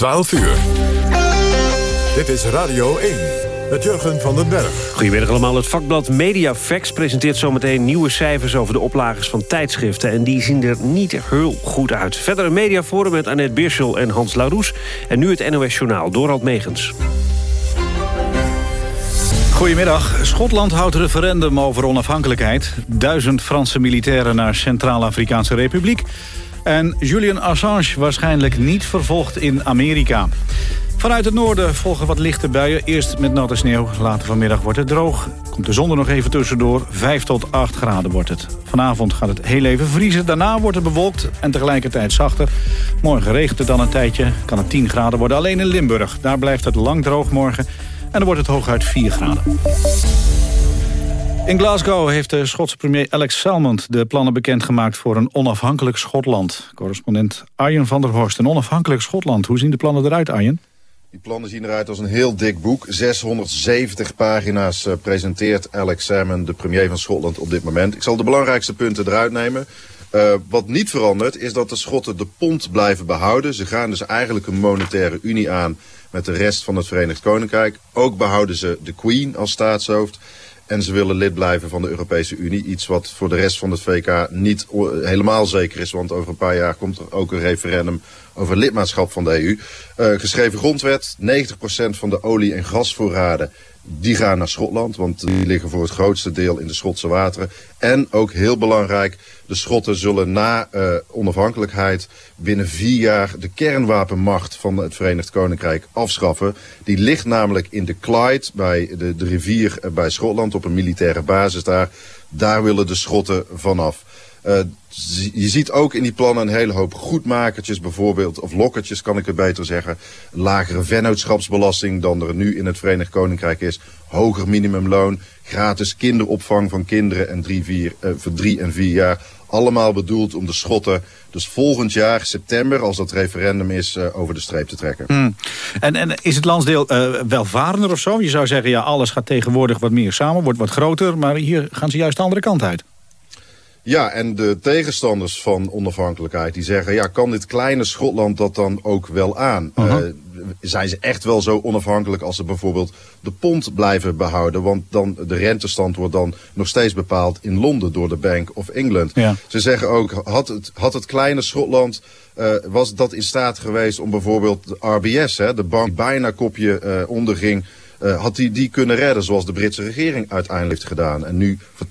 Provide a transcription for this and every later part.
12 uur. Dit is Radio 1 met Jurgen van den Berg. Goedemiddag allemaal. Het vakblad Mediafax presenteert zometeen nieuwe cijfers... over de oplagers van tijdschriften. En die zien er niet heel goed uit. Verder een mediaforum met Annette Birschel en Hans Laroes. En nu het NOS Journaal, Dorald Megens. Goedemiddag. Schotland houdt referendum over onafhankelijkheid. Duizend Franse militairen naar Centraal-Afrikaanse Republiek. En Julian Assange waarschijnlijk niet vervolgd in Amerika. Vanuit het noorden volgen wat lichte buien. Eerst met natte sneeuw, later vanmiddag wordt het droog. Komt de zon er nog even tussendoor. 5 tot 8 graden wordt het. Vanavond gaat het heel even vriezen. Daarna wordt het bewolkt en tegelijkertijd zachter. Morgen regent het dan een tijdje. Kan het 10 graden worden. Alleen in Limburg. Daar blijft het lang droog morgen. En dan wordt het hooguit 4 graden. In Glasgow heeft de Schotse premier Alex Salmond de plannen bekendgemaakt voor een onafhankelijk Schotland. Correspondent Arjen van der Horst, een onafhankelijk Schotland. Hoe zien de plannen eruit, Arjen? Die plannen zien eruit als een heel dik boek. 670 pagina's uh, presenteert Alex Salmond, de premier van Schotland, op dit moment. Ik zal de belangrijkste punten eruit nemen. Uh, wat niet verandert is dat de Schotten de pond blijven behouden. Ze gaan dus eigenlijk een monetaire unie aan met de rest van het Verenigd Koninkrijk. Ook behouden ze de Queen als staatshoofd. En ze willen lid blijven van de Europese Unie. Iets wat voor de rest van het VK niet helemaal zeker is. Want over een paar jaar komt er ook een referendum over lidmaatschap van de EU. Uh, geschreven grondwet, 90% van de olie- en gasvoorraden die gaan naar Schotland, want die liggen voor het grootste deel in de Schotse wateren. En ook heel belangrijk, de Schotten zullen na uh, onafhankelijkheid binnen vier jaar de kernwapenmacht van het Verenigd Koninkrijk afschaffen. Die ligt namelijk in de Clyde, bij de, de rivier uh, bij Schotland, op een militaire basis daar. Daar willen de Schotten vanaf. Uh, je ziet ook in die plannen een hele hoop goedmakertjes bijvoorbeeld, of lokkertjes kan ik het beter zeggen. Lagere vennootschapsbelasting dan er nu in het Verenigd Koninkrijk is. Hoger minimumloon, gratis kinderopvang van kinderen en drie, vier, uh, voor drie en vier jaar. Allemaal bedoeld om de Schotten dus volgend jaar, september, als dat referendum is, uh, over de streep te trekken. Hmm. En, en is het landsdeel uh, welvarender of zo? Je zou zeggen, ja, alles gaat tegenwoordig wat meer samen, wordt wat groter. Maar hier gaan ze juist de andere kant uit. Ja, en de tegenstanders van onafhankelijkheid die zeggen... ja, kan dit kleine Schotland dat dan ook wel aan? Uh -huh. uh, zijn ze echt wel zo onafhankelijk als ze bijvoorbeeld de pond blijven behouden? Want dan, de rentestand wordt dan nog steeds bepaald in Londen door de Bank of England. Ja. Ze zeggen ook, had het, had het kleine Schotland... Uh, was dat in staat geweest om bijvoorbeeld de RBS, hè, de bank bijna kopje uh, onderging... Uh, had die die kunnen redden zoals de Britse regering uiteindelijk heeft gedaan. En nu voor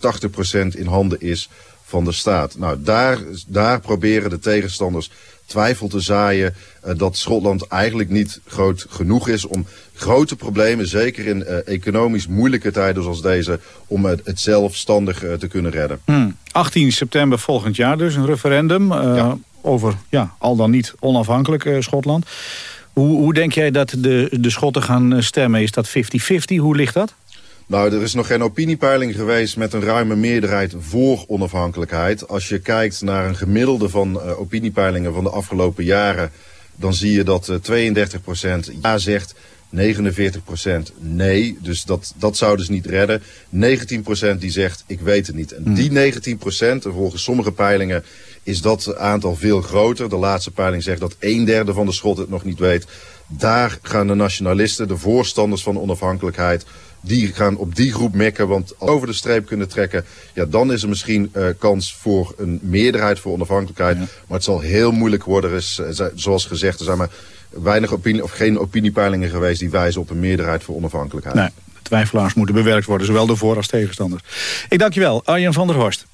80% in handen is van de staat. Nou, daar, daar proberen de tegenstanders twijfel te zaaien uh, dat Schotland eigenlijk niet groot genoeg is om grote problemen, zeker in uh, economisch moeilijke tijden zoals deze, om het zelfstandig te kunnen redden. Hmm. 18 september volgend jaar dus een referendum ja. over ja, al dan niet onafhankelijk Schotland. Hoe, hoe denk jij dat de, de Schotten gaan stemmen? Is dat 50-50? Hoe ligt dat? Nou, er is nog geen opiniepeiling geweest met een ruime meerderheid voor onafhankelijkheid. Als je kijkt naar een gemiddelde van uh, opiniepeilingen van de afgelopen jaren... dan zie je dat uh, 32% ja zegt, 49% nee. Dus dat, dat zou dus niet redden. 19% die zegt, ik weet het niet. En hmm. die 19%, en volgens sommige peilingen is dat aantal veel groter. De laatste peiling zegt dat een derde van de Schotten het nog niet weet. Daar gaan de nationalisten, de voorstanders van onafhankelijkheid die gaan op die groep mekken. Want als over de streep kunnen trekken, ja, dan is er misschien uh, kans voor een meerderheid voor onafhankelijkheid. Ja. Maar het zal heel moeilijk worden. Er is, zoals gezegd, er zijn maar weinig opinie, of geen opiniepeilingen geweest die wijzen op een meerderheid voor onafhankelijkheid. Nee, twijfelaars moeten bewerkt worden, zowel de voor- als tegenstanders. Ik dank je wel, Arjen van der Horst.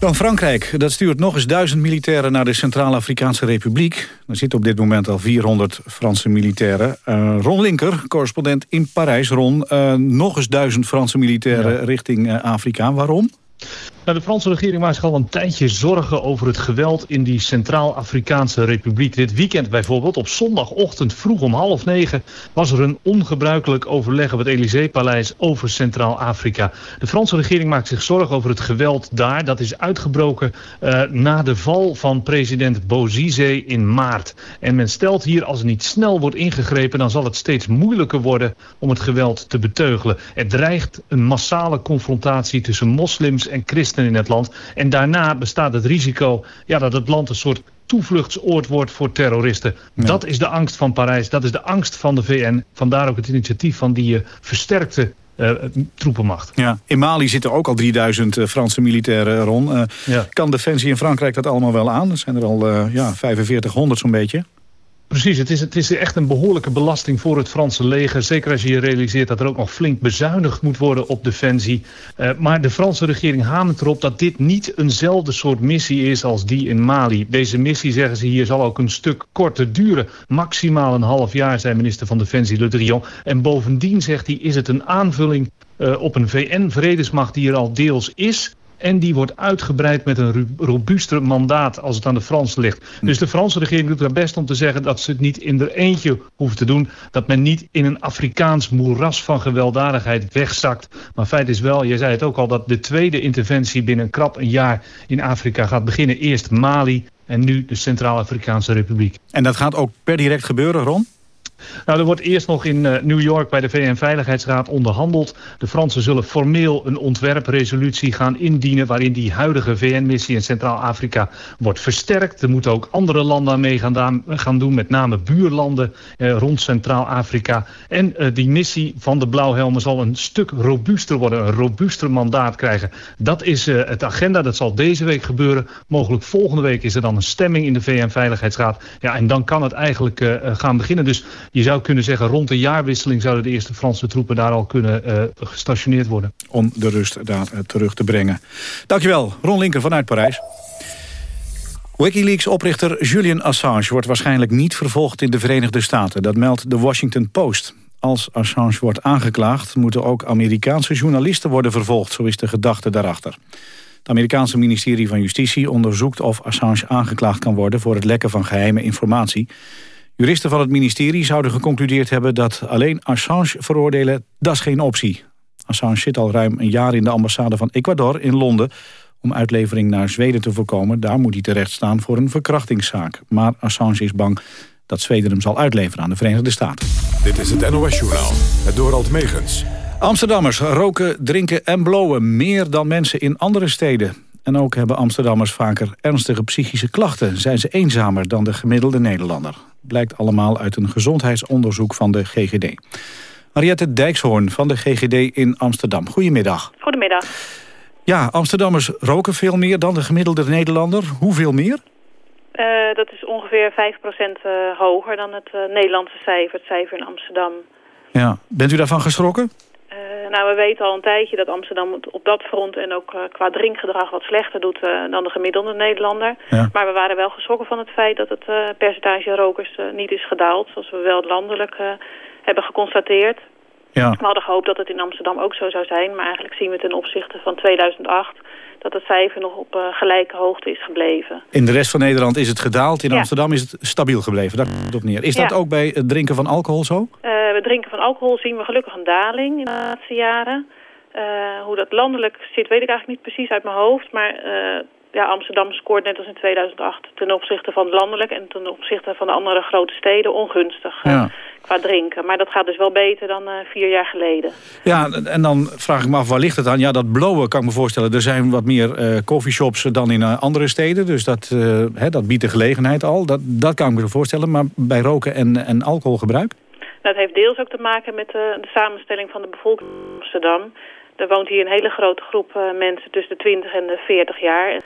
Dan Frankrijk. Dat stuurt nog eens duizend militairen naar de Centraal-Afrikaanse Republiek. Er zitten op dit moment al 400 Franse militairen. Uh, Ron Linker, correspondent in Parijs. Ron, uh, nog eens duizend Franse militairen ja. richting uh, Afrika. Waarom? De Franse regering maakt zich al een tijdje zorgen over het geweld in die Centraal-Afrikaanse Republiek. Dit weekend bijvoorbeeld, op zondagochtend vroeg om half negen, was er een ongebruikelijk overleg op het Elysée-paleis over Centraal-Afrika. De Franse regering maakt zich zorgen over het geweld daar. Dat is uitgebroken uh, na de val van president Bozizé in maart. En men stelt hier, als er niet snel wordt ingegrepen, dan zal het steeds moeilijker worden om het geweld te beteugelen. Er dreigt een massale confrontatie tussen moslims en christenen in het land. En daarna bestaat het risico ja, dat het land een soort toevluchtsoord wordt voor terroristen. Dat is de angst van Parijs, dat is de angst van de VN. Vandaar ook het initiatief van die uh, versterkte uh, troepenmacht. Ja. In Mali zitten ook al 3000 uh, Franse militairen, Ron. Ja. Kan Defensie in Frankrijk dat allemaal wel aan? Er zijn er al ja, 4500 zo'n beetje. Precies, het is, het is echt een behoorlijke belasting voor het Franse leger. Zeker als je je realiseert dat er ook nog flink bezuinigd moet worden op defensie. Uh, maar de Franse regering hamert erop dat dit niet eenzelfde soort missie is als die in Mali. Deze missie, zeggen ze hier, zal ook een stuk korter duren. Maximaal een half jaar, zei minister van Defensie Le Drian. En bovendien, zegt hij, is het een aanvulling uh, op een VN-vredesmacht die er al deels is... En die wordt uitgebreid met een robuuster mandaat als het aan de Fransen ligt. Hm. Dus de Franse regering doet haar best om te zeggen dat ze het niet in er eentje hoeft te doen. Dat men niet in een Afrikaans moeras van gewelddadigheid wegzakt. Maar feit is wel, je zei het ook al, dat de tweede interventie binnen krap een jaar in Afrika gaat beginnen. Eerst Mali en nu de Centraal-Afrikaanse Republiek. En dat gaat ook per direct gebeuren, Ron? Nou, er wordt eerst nog in uh, New York bij de VN-veiligheidsraad onderhandeld. De Fransen zullen formeel een ontwerpresolutie gaan indienen... waarin die huidige VN-missie in Centraal-Afrika wordt versterkt. Er moeten ook andere landen mee gaan, gaan doen, met name buurlanden eh, rond Centraal-Afrika. En uh, die missie van de Blauwhelmen zal een stuk robuuster worden, een robuuster mandaat krijgen. Dat is het agenda, dat zal deze week gebeuren. Mogelijk volgende week is er dan een stemming in de VN-veiligheidsraad. Ja, en dan kan het eigenlijk gaan beginnen. Dus je zou kunnen zeggen, rond de jaarwisseling zouden de eerste Franse troepen daar al kunnen uh, gestationeerd worden. Om de rust daar uh, terug te brengen. Dankjewel, Ron Linker vanuit Parijs. Wikileaks-oprichter Julian Assange wordt waarschijnlijk niet vervolgd in de Verenigde Staten. Dat meldt de Washington Post. Als Assange wordt aangeklaagd, moeten ook Amerikaanse journalisten worden vervolgd. Zo is de gedachte daarachter. Het Amerikaanse ministerie van Justitie onderzoekt of Assange aangeklaagd kan worden... voor het lekken van geheime informatie. Juristen van het ministerie zouden geconcludeerd hebben dat alleen Assange veroordelen, dat is geen optie. Assange zit al ruim een jaar in de ambassade van Ecuador in Londen om uitlevering naar Zweden te voorkomen. Daar moet hij terecht staan voor een verkrachtingszaak. Maar Assange is bang dat Zweden hem zal uitleveren aan de Verenigde Staten. Dit is het NOS Journaal, het Dorald Megens. Amsterdammers roken, drinken en blowen meer dan mensen in andere steden. En ook hebben Amsterdammers vaker ernstige psychische klachten. Zijn ze eenzamer dan de gemiddelde Nederlander blijkt allemaal uit een gezondheidsonderzoek van de GGD. Mariette Dijkshoorn van de GGD in Amsterdam. Goedemiddag. Goedemiddag. Ja, Amsterdammers roken veel meer dan de gemiddelde Nederlander. Hoeveel meer? Uh, dat is ongeveer 5% uh, hoger dan het uh, Nederlandse cijfer, het cijfer in Amsterdam. Ja, bent u daarvan geschrokken? Nou, we weten al een tijdje dat Amsterdam op dat front en ook uh, qua drinkgedrag wat slechter doet uh, dan de gemiddelde Nederlander. Ja. Maar we waren wel geschrokken van het feit dat het percentage rokers niet is gedaald, zoals we wel landelijk hebben geconstateerd. Ja. We hadden gehoopt dat het in Amsterdam ook zo zou zijn, maar eigenlijk zien we ten opzichte van 2008 dat het cijfer nog op uh, gelijke hoogte is gebleven. In de rest van Nederland is het gedaald. In ja. Amsterdam is het stabiel gebleven. Daar komt het op neer. Is ja. dat ook bij het drinken van alcohol zo? Uh, bij drinken van alcohol zien we gelukkig een daling in de laatste jaren. Uh, hoe dat landelijk zit weet ik eigenlijk niet precies uit mijn hoofd. Maar ja, Amsterdam scoort net als in 2008 ten opzichte van landelijk en ten opzichte van de andere grote steden ongunstig ja. Qua drinken. Maar dat gaat dus wel beter dan uh, vier jaar geleden. Ja, en dan vraag ik me af, waar ligt het aan? Ja, dat blowen kan ik me voorstellen. Er zijn wat meer uh, coffeeshops dan in uh, andere steden. Dus dat, hè, dat biedt de gelegenheid al. Dat, dat kan ik me voorstellen. Maar bij roken en, en alcoholgebruik? Nou, het heeft deels ook te maken met de samenstelling van de bevolking in Amsterdam. Er woont hier een hele grote groep mensen tussen de 20 en de 40 jaar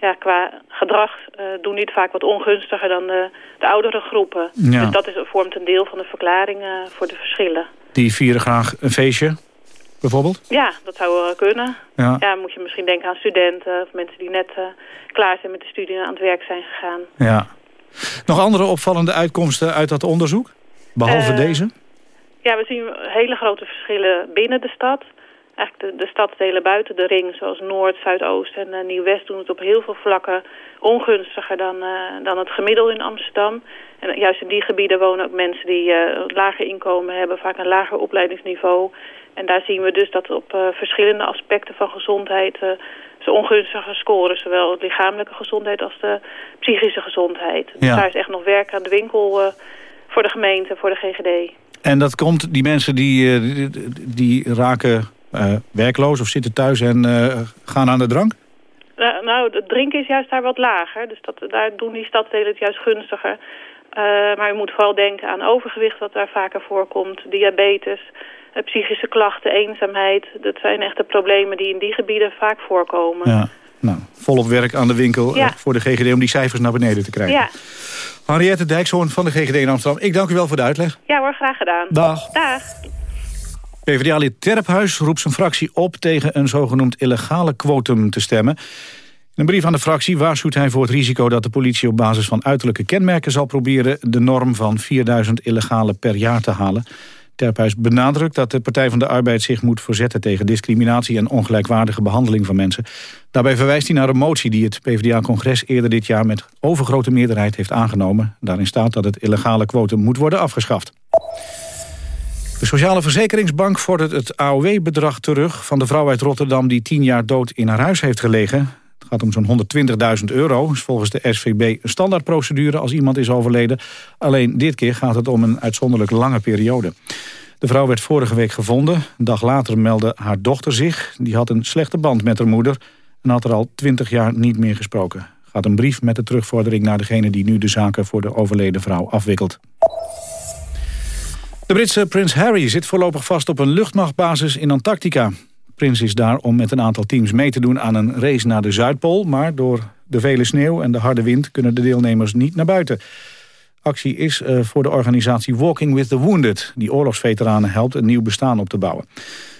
ja, qua gedrag uh, doen die het vaak wat ongunstiger dan de, de oudere groepen. Ja. Dus dat is, vormt een deel van de verklaring uh, voor de verschillen. Die vieren graag een feestje, bijvoorbeeld? Ja, dat zou kunnen. Ja. ja, moet je misschien denken aan studenten of mensen die net klaar zijn met de studie en aan het werk zijn gegaan. Ja. Nog andere opvallende uitkomsten uit dat onderzoek? Behalve deze? Ja, we zien hele grote verschillen binnen de stad eigenlijk de, de stadsdelen buiten de ring, zoals Noord, Zuidoost en uh, Nieuw-West, doen het op heel veel vlakken ongunstiger dan, uh, dan het gemiddelde in Amsterdam. En juist in die gebieden wonen ook mensen die uh, een lager inkomen hebben, vaak een lager opleidingsniveau. En daar zien we dus dat op verschillende aspecten van gezondheid ze ongunstige scoren. Zowel de lichamelijke gezondheid als de psychische gezondheid. Dus daar is echt nog werk aan de winkel voor de gemeente, voor de GGD. En dat komt, die mensen die, die raken uh, werkloos of zitten thuis en uh, gaan aan de drank? Uh, nou, het drinken is juist daar wat lager. Dus dat, daar doen die stadsdelen het juist gunstiger. Uh, maar u moet vooral denken aan overgewicht wat daar vaker voorkomt. Diabetes, psychische klachten, eenzaamheid. Dat zijn echte problemen die in die gebieden vaak voorkomen. Ja, nou, volop werk aan de winkel Ja. voor de GGD om die cijfers naar beneden te krijgen. Ja, Henriette Dijkshoorn van de GGD in Amsterdam. Ik dank u wel voor de uitleg. ja hoor, graag gedaan. Dag. Dag. PvdA-lid Terphuis roept zijn fractie op tegen een zogenoemd illegale quotum te stemmen. In een brief aan de fractie waarschuwt hij voor het risico dat de politie op basis van uiterlijke kenmerken zal proberen de norm van 4000 illegale per jaar te halen. Terphuis benadrukt dat de Partij van de Arbeid zich moet verzetten tegen discriminatie en ongelijkwaardige behandeling van mensen. Daarbij verwijst hij naar een motie die het PvdA-congres eerder dit jaar met overgrote meerderheid heeft aangenomen. Daarin staat dat het illegale quotum moet worden afgeschaft. De Sociale Verzekeringsbank vordert het AOW-bedrag terug... van de vrouw uit Rotterdam die tien jaar dood in haar huis heeft gelegen. Het gaat om zo'n 120.000 euro. Is volgens de SVB een standaardprocedure als iemand is overleden. Alleen dit keer gaat het om een uitzonderlijk lange periode. De vrouw werd vorige week gevonden. Een dag later meldde haar dochter zich. Die had een slechte band met haar moeder... en had er al 20 jaar niet meer gesproken. Gaat een brief met de terugvordering naar degene... die nu de zaken voor de overleden vrouw afwikkelt. De Britse prins Harry zit voorlopig vast op een luchtmachtbasis in Antarctica. Prins is daar om met een aantal teams mee te doen aan een race naar de Zuidpool... maar door de vele sneeuw en de harde wind kunnen de deelnemers niet naar buiten. Actie is uh, voor de organisatie Walking with the Wounded... die oorlogsveteranen helpt een nieuw bestaan op te bouwen.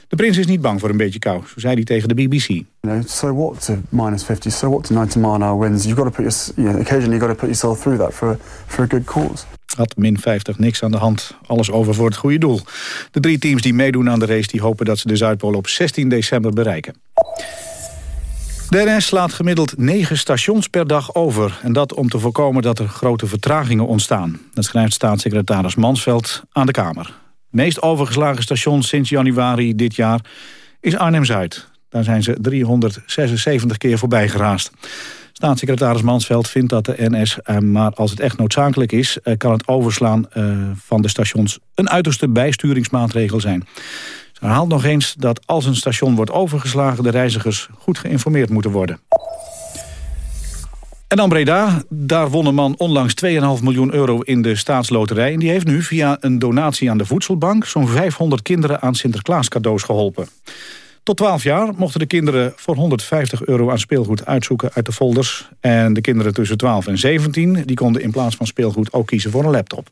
De prins is niet bang voor een beetje kou, zo zei hij tegen de BBC. You so what to minus 50, so what to 90 mile an hour winds? You've got to put your, you know, occasionally you've got to put yourself through that for, for a good cause. Had min 50 niks aan de hand, alles over voor het goede doel. De drie teams die meedoen aan de race die hopen dat ze de Zuidpool op 16 december bereiken. De NS slaat gemiddeld 9 stations per dag over. En dat om te voorkomen dat er grote vertragingen ontstaan. Dat schrijft staatssecretaris Mansveld aan de Kamer. Het meest overgeslagen station sinds januari dit jaar is Arnhem-Zuid. Daar zijn ze 376 keer voorbij geraast. Staatssecretaris Mansveld vindt dat de NS, maar als het echt noodzakelijk is... kan het overslaan van de stations een uiterste bijsturingsmaatregel zijn. Ze herhaalt nog eens dat als een station wordt overgeslagen... de reizigers goed geïnformeerd moeten worden. En dan Breda, daar won een man onlangs 2,5 miljoen euro in de staatsloterij. En die heeft nu via een donatie aan de voedselbank... zo'n 500 kinderen aan Sinterklaas cadeaus geholpen. Tot 12 jaar mochten de kinderen voor 150 euro aan speelgoed uitzoeken uit de folders. En de kinderen tussen 12 en 17 die konden in plaats van speelgoed ook kiezen voor een laptop.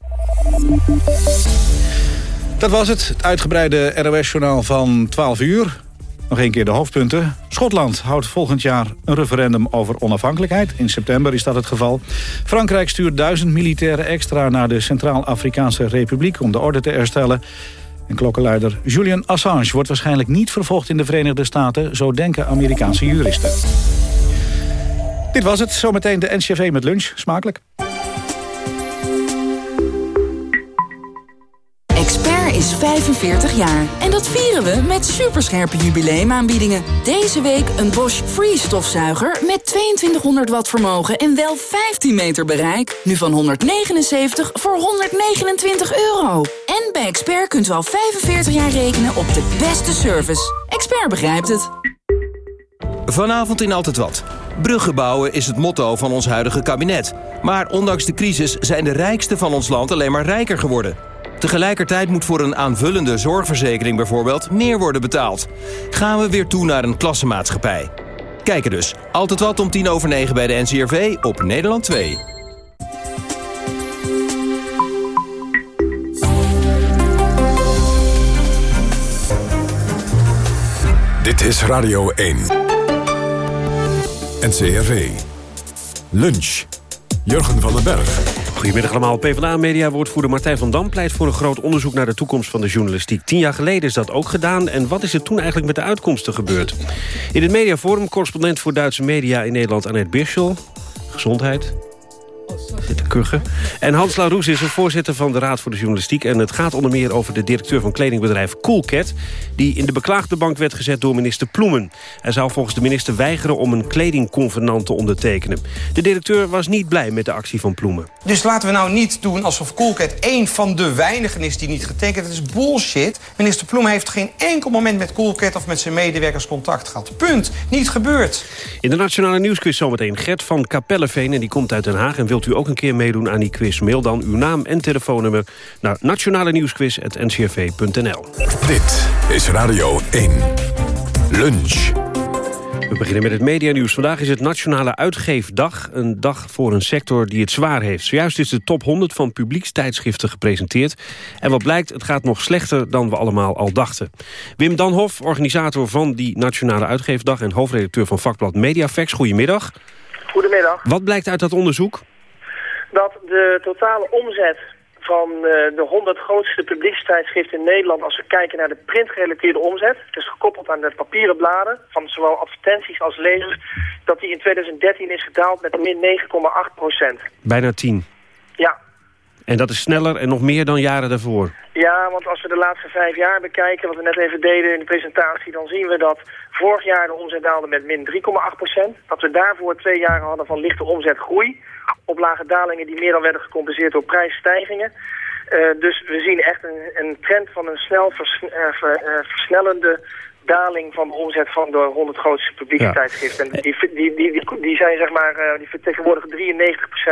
Dat was het, het uitgebreide NOS-journaal van 12 uur. Nog een keer de hoofdpunten. Schotland houdt volgend jaar een referendum over onafhankelijkheid. In september is dat het geval. Frankrijk stuurt duizend militairen extra naar de Centraal-Afrikaanse Republiek... om de orde te herstellen. En klokkenluider Julian Assange wordt waarschijnlijk niet vervolgd in de Verenigde Staten. Zo denken Amerikaanse juristen. Dit was het. Zometeen de NCV met lunch. Smakelijk. Is 45 jaar. En dat vieren we met superscherpe jubileumaanbiedingen. Deze week een Bosch Free stofzuiger met 2200 watt vermogen en wel 15 meter bereik. Nu van 179 voor 129 euro. En bij Expert kunt u al 45 jaar rekenen op de beste service. Expert begrijpt het. Vanavond in Altijd Wat. Bruggen bouwen is het motto van ons huidige kabinet. Maar ondanks de crisis zijn de rijkste van ons land alleen maar rijker geworden. Tegelijkertijd moet voor een aanvullende zorgverzekering bijvoorbeeld meer worden betaald. Gaan we weer toe naar een klassenmaatschappij. Kijken dus. Altijd wat om tien over negen bij de NCRV op Nederland 2. Dit is Radio 1. NCRV. Lunch. Jurgen van den Berg. Goedemiddag allemaal. PvdA-media-woordvoerder Martijn van Dam pleit voor een groot onderzoek naar de toekomst van de journalistiek. Tien jaar geleden is dat ook gedaan. En wat is er toen eigenlijk met de uitkomsten gebeurd? In het mediaforum correspondent voor Duitse media in Nederland Annette Birschel. Gezondheid. De kuchen. En Hans Laroes is een voorzitter van de Raad voor de Journalistiek. En het gaat onder meer over de directeur van kledingbedrijf Coolcat... die in de beklaagde bank werd gezet door minister Ploemen. Hij zou volgens de minister weigeren om een kledingconvenant te ondertekenen. De directeur was niet blij met de actie van Ploemen. Dus laten we nou niet doen alsof Coolcat één van de weinigen is die niet getekend. Het is bullshit. Minister Ploemen heeft geen enkel moment met Coolcat of met zijn medewerkers contact gehad. Punt. Niet gebeurd. In de Nationale Nieuwsquiz zometeen Gert van Kapelleveen... en die komt uit Den Haag. En wilt u ook een keer meedoen aan die quiz? Mail dan uw naam en telefoonnummer naar nationale nieuwsquiz.ncrv.nl. Dit is Radio 1. Lunch. We beginnen met het medianieuws. Vandaag is het Nationale Uitgeefdag. Een dag voor een sector die het zwaar heeft. Zojuist is de top 100 van publiekstijdschriften gepresenteerd. En wat blijkt, het gaat nog slechter dan we allemaal al dachten. Wim Danhof, organisator van die Nationale Uitgeefdag... en hoofdredacteur van vakblad Mediafax. Goedemiddag. Goedemiddag. Wat blijkt uit dat onderzoek? Dat de totale omzet van eh, de 100 grootste publiekstijdschriften in Nederland... als we kijken naar de printgerelateerde omzet... dus gekoppeld aan de papieren bladen... van zowel advertenties als lezers... dat die in 2013 is gedaald met min 9,8 procent. Bijna 10. Ja. En dat is sneller en nog meer dan jaren daarvoor. Ja, want als we de laatste vijf jaar bekijken... wat we net even deden in de presentatie... dan zien we dat vorig jaar de omzet daalde met min 3,8 procent. Dat we daarvoor twee jaren hadden van lichte omzetgroei op lage dalingen die meer dan werden gecompenseerd door prijsstijgingen. Uh, dus we zien echt een, een trend van een snel ver, uh, versnellende daling van de omzet van de 100 grootste publieke tijdschriften. En die, die, die, die, die zijn zeg maar, die vertegenwoordigen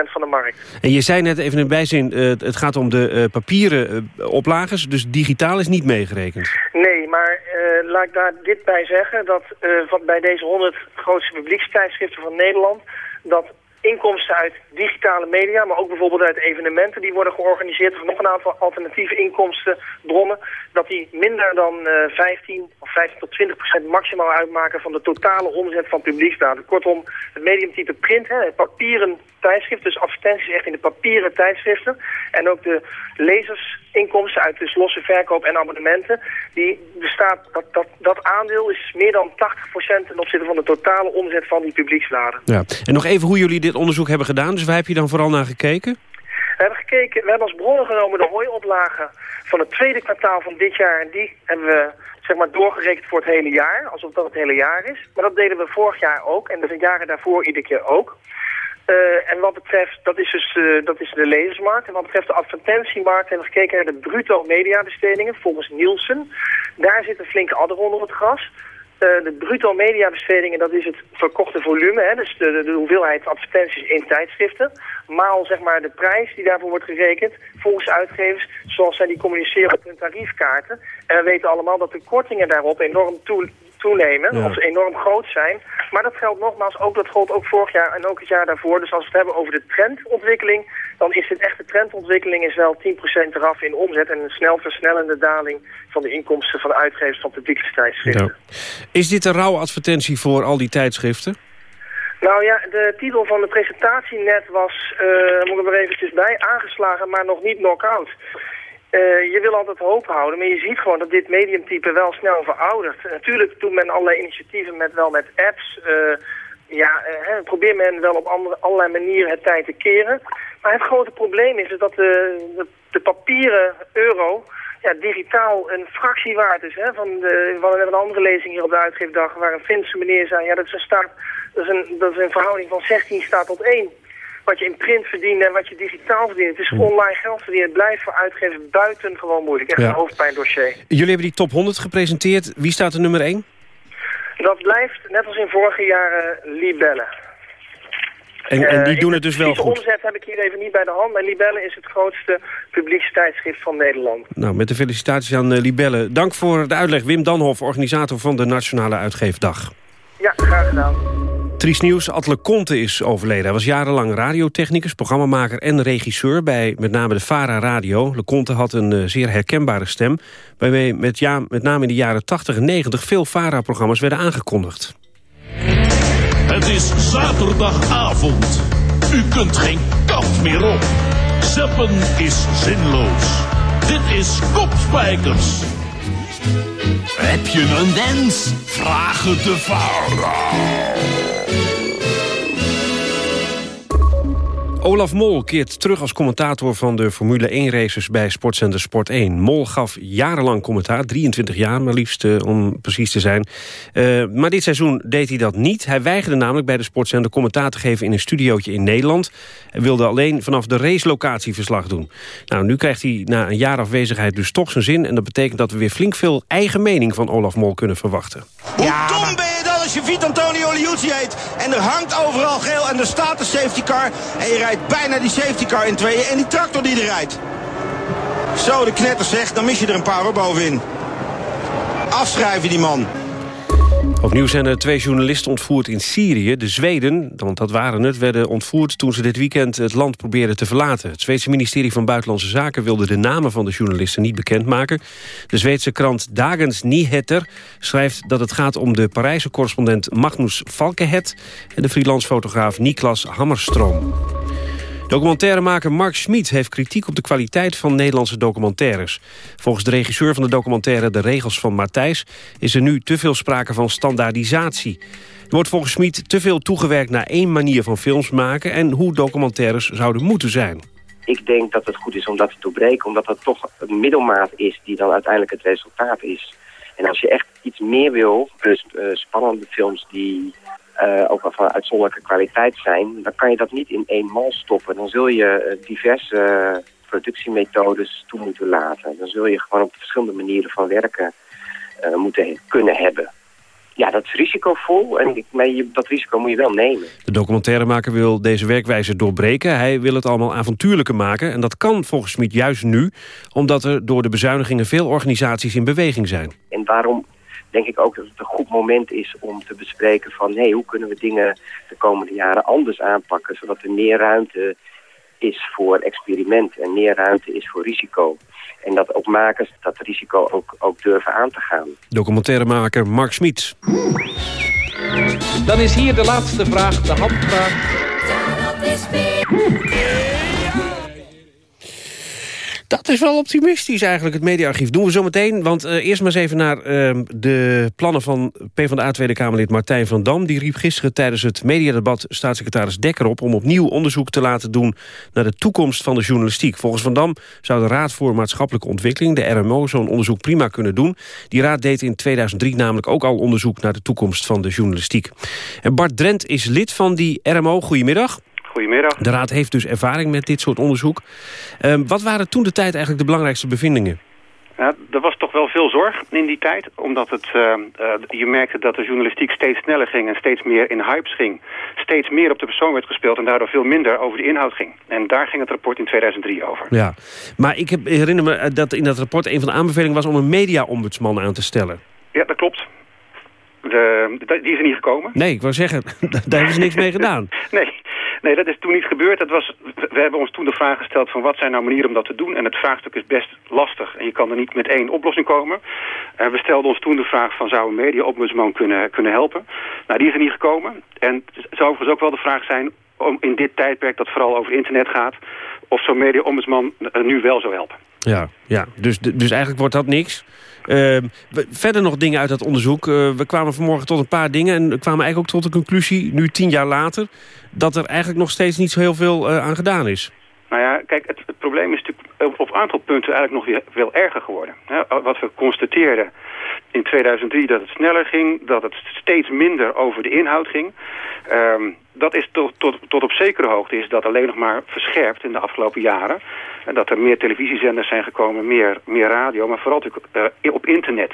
93% van de markt. En je zei net even in bijzin, het gaat om de papieren oplages, dus digitaal is niet meegerekend. Nee, maar laat ik daar dit bij zeggen, dat van, bij deze 100 grootste publiekstijdschriften van Nederland, dat inkomsten uit digitale media, maar ook bijvoorbeeld uit evenementen die worden georganiseerd, of nog een aantal alternatieve inkomstenbronnen, dat die minder dan uh, 15 of 15 tot 20 procent maximaal uitmaken van de totale omzet van publieksdaden. Kortom, het mediumtype print, hè, het papieren tijdschrift, dus advertenties echt in de papieren tijdschriften, en ook de lezersinkomsten uit dus losse verkoop en abonnementen, die bestaat, dat, dat, dat aandeel is meer dan 80 procent ten opzichte van de totale omzet van die publieksdaden. Ja. En nog even hoe jullie dit onderzoek hebben gedaan. Dus waar heb je dan vooral naar gekeken? We hebben gekeken, we hebben als bronnen genomen de hooioplagen van het tweede kwartaal van dit jaar. En die hebben we zeg maar doorgerekend voor het hele jaar, alsof dat het hele jaar is. Maar dat deden we vorig jaar ook en de jaren daarvoor iedere keer ook. Uh, en wat betreft, dat is dus dat is de lezersmarkt. En wat betreft de advertentiemarkt hebben we gekeken naar de bruto mediabestedingen volgens Nielsen. Daar zit een flinke adder onder het gras. Uh, de bruto mediabestedingen, dat is het verkochte volume, hè, dus de, de, de, hoeveelheid advertenties in tijdschriften, maal zeg maar de prijs die daarvoor wordt gerekend, volgens uitgevers, zoals zij die communiceren op hun tariefkaarten. En we weten allemaal dat de kortingen daarop enorm toe, toenemen, ja. of enorm groot zijn. Maar dat geldt nogmaals, ook dat gold ook vorig jaar en ook het jaar daarvoor. Dus als we het hebben over de trendontwikkeling, dan is dit echt de trendontwikkeling is wel 10% eraf in omzet en een snel versnellende daling van de inkomsten van de uitgevers van publieke tijdschriften. Ja. Is dit een rouwadvertentie voor al die tijdschriften? Nou ja, de titel van de presentatie net was, uh, moet ik er eventjes bij, aangeslagen maar nog niet knock-out. Uh, je wil altijd hoop houden, maar je ziet gewoon dat dit mediumtype wel snel veroudert. Natuurlijk doet men allerlei initiatieven met, wel met apps. Uh, ja, uh, probeert men wel op andere, allerlei manieren het tijd te keren. Maar het grote probleem is dat de, de, papieren euro ja, digitaal een fractie waard is. Hè, van de, we hebben een andere lezing hier op de uitgeefdag waar een Finse meneer zei... ja, dat is een, staat, dat is een, dat is een verhouding van 16 staat tot 1 wat je in print verdient en wat je digitaal verdient. Het is online geld verdienen. Het blijft voor uitgevers buitengewoon moeilijk. Echt ja. een hoofdpijndossier. Jullie hebben die top 100 gepresenteerd. Wie staat er nummer 1? Dat blijft, net als in vorige jaren, Libelle. En, en die uh, doen het dus wel goed? De omzet heb ik hier even niet bij de hand. Maar Libelle is het grootste publiekstijdschrift van Nederland. Nou, met de felicitaties aan uh, Libelle. Dank voor de uitleg. Wim Danhof, organisator van de Nationale Uitgeefdag. Ja, graag gedaan. Triest nieuws, Atle Conte is overleden. Hij was jarenlang radiotechnicus, programmamaker en regisseur... bij met name de Vara Radio. Le Conte had een uh, zeer herkenbare stem... waarmee met, ja, met name in de jaren 80 en 90 veel Vara-programma's werden aangekondigd. Het is zaterdagavond. U kunt geen kant meer op. Zeppen is zinloos. Dit is Kopspijkers. Heb je een wens? Vraag het de Vara. Olaf Mol keert terug als commentator van de Formule 1-races bij sportzender Sport 1. Mol gaf jarenlang commentaar, 23 jaar maar liefst uh, om precies te zijn. Uh, maar dit seizoen deed hij dat niet. Hij weigerde namelijk bij de sportzender commentaar te geven in een studiootje in Nederland. Hij wilde alleen vanaf de racelocatie verslag doen. Nou, nu krijgt hij na een jaar afwezigheid dus toch zijn zin... en dat betekent dat we weer flink veel eigen mening van Olaf Mol kunnen verwachten. Ja, Hoe dom ben je dan als je Viet Antonio Liuzzi heet... en er hangt overal geel en er staat een safety car... en je rijdt bijna die safety car in tweeën en die tractor die er rijdt. Zo, de knetter zegt, dan mis je er een paar hoor bovenin. Afschrijven die man. Opnieuw zijn er twee journalisten ontvoerd in Syrië. De Zweden, want dat waren het, werden ontvoerd toen ze dit weekend het land probeerden te verlaten. Het Zweedse ministerie van Buitenlandse Zaken wilde de namen van de journalisten niet bekendmaken. De Zweedse krant Dagens Nyheter schrijft dat het gaat om de Parijse correspondent Magnus Valkehet en de freelance fotograaf Niklas Hammerstroom. Documentairemaker Mark Schmid heeft kritiek op de kwaliteit van Nederlandse documentaires. Volgens de regisseur van de documentaire De Regels van Matthijs... is er nu te veel sprake van standaardisatie. Er wordt volgens Schmid te veel toegewerkt naar één manier van films maken... en hoe documentaires zouden moeten zijn. Ik denk dat het goed is om dat te doorbreken... omdat dat toch een middelmaat is die dan uiteindelijk het resultaat is. En als je echt iets meer wil, dus uh, spannende films die uh, ook wel van uitzonderlijke kwaliteit zijn, dan kan je dat niet in één mal stoppen. Dan zul je uh, diverse uh, productiemethodes toe moeten laten. Dan zul je gewoon op verschillende manieren van werken moeten kunnen hebben. Ja, dat is risicovol en ik, maar je, dat risico moet je wel nemen. De documentairemaker wil deze werkwijze doorbreken. Hij wil het allemaal avontuurlijker maken. En dat kan volgens Smit juist nu, omdat er door de bezuinigingen veel organisaties in beweging zijn. En daarom denk ik ook dat het een goed moment is om te bespreken van... Hey, hoe kunnen we dingen de komende jaren anders aanpakken... zodat er meer ruimte is voor experiment en meer ruimte is voor risico. En dat ook makers dat risico ook, ook durven aan te gaan. Documentairemaker Mark Smit. Dan is hier de laatste vraag, de handvraag. Dat is wel optimistisch eigenlijk, het mediaarchief. Doen we zo meteen, want uh, eerst maar eens even naar uh, de plannen van PvdA Tweede Kamerlid Martijn van Dam. Die riep gisteren tijdens het mediadebat staatssecretaris Dekker op... om opnieuw onderzoek te laten doen naar de toekomst van de journalistiek. Volgens Van Dam zou de Raad voor Maatschappelijke Ontwikkeling, de RMO, zo'n onderzoek prima kunnen doen. Die raad deed in 2003 namelijk ook al onderzoek naar de toekomst van de journalistiek. En Bart Drent is lid van die RMO. Goedemiddag. Goedemiddag. De Raad heeft dus ervaring met dit soort onderzoek. Uh, wat waren toen de tijd eigenlijk de belangrijkste bevindingen? Ja, er was toch wel veel zorg in die tijd. Omdat het, uh, uh, je merkte dat de journalistiek steeds sneller ging en steeds meer in hypes ging. Steeds meer op de persoon werd gespeeld en daardoor veel minder over de inhoud ging. En daar ging het rapport in 2003 over. Ja, maar ik herinner me dat in dat rapport een van de aanbevelingen was om een media-ombudsman aan te stellen. Ja, dat klopt. De, die is er niet gekomen. Nee, ik wou zeggen, daar hebben ze niks mee gedaan. nee, Nee, dat is toen niet gebeurd. Dat was, we hebben ons toen de vraag gesteld van wat zijn nou manieren om dat te doen. En het vraagstuk is best lastig. En je kan er niet met één oplossing komen. En we stelden ons toen de vraag van zou een media-ombudsman kunnen, kunnen helpen. Nou, die is er niet gekomen. En het zou overigens ook wel de vraag zijn om in dit tijdperk dat vooral over internet gaat... of zo'n media-ombudsman nu wel zou helpen. Ja, ja. Dus, dus eigenlijk wordt dat niks. Uh, verder nog dingen uit dat onderzoek. Uh, we kwamen vanmorgen tot een paar dingen en kwamen eigenlijk ook tot de conclusie, nu tien jaar later, dat er eigenlijk nog steeds niet zo heel veel uh, aan gedaan is. Nou ja, kijk, het, probleem is natuurlijk op een aantal punten eigenlijk nog veel erger geworden. wat we constateerden in 2003 dat het sneller ging, dat het steeds minder over de inhoud ging. Um, dat is tot, tot, tot op zekere hoogte is dat alleen nog maar verscherpt in de afgelopen jaren. En dat er meer televisiezenders zijn gekomen, meer, meer radio, maar vooral uh, op internet.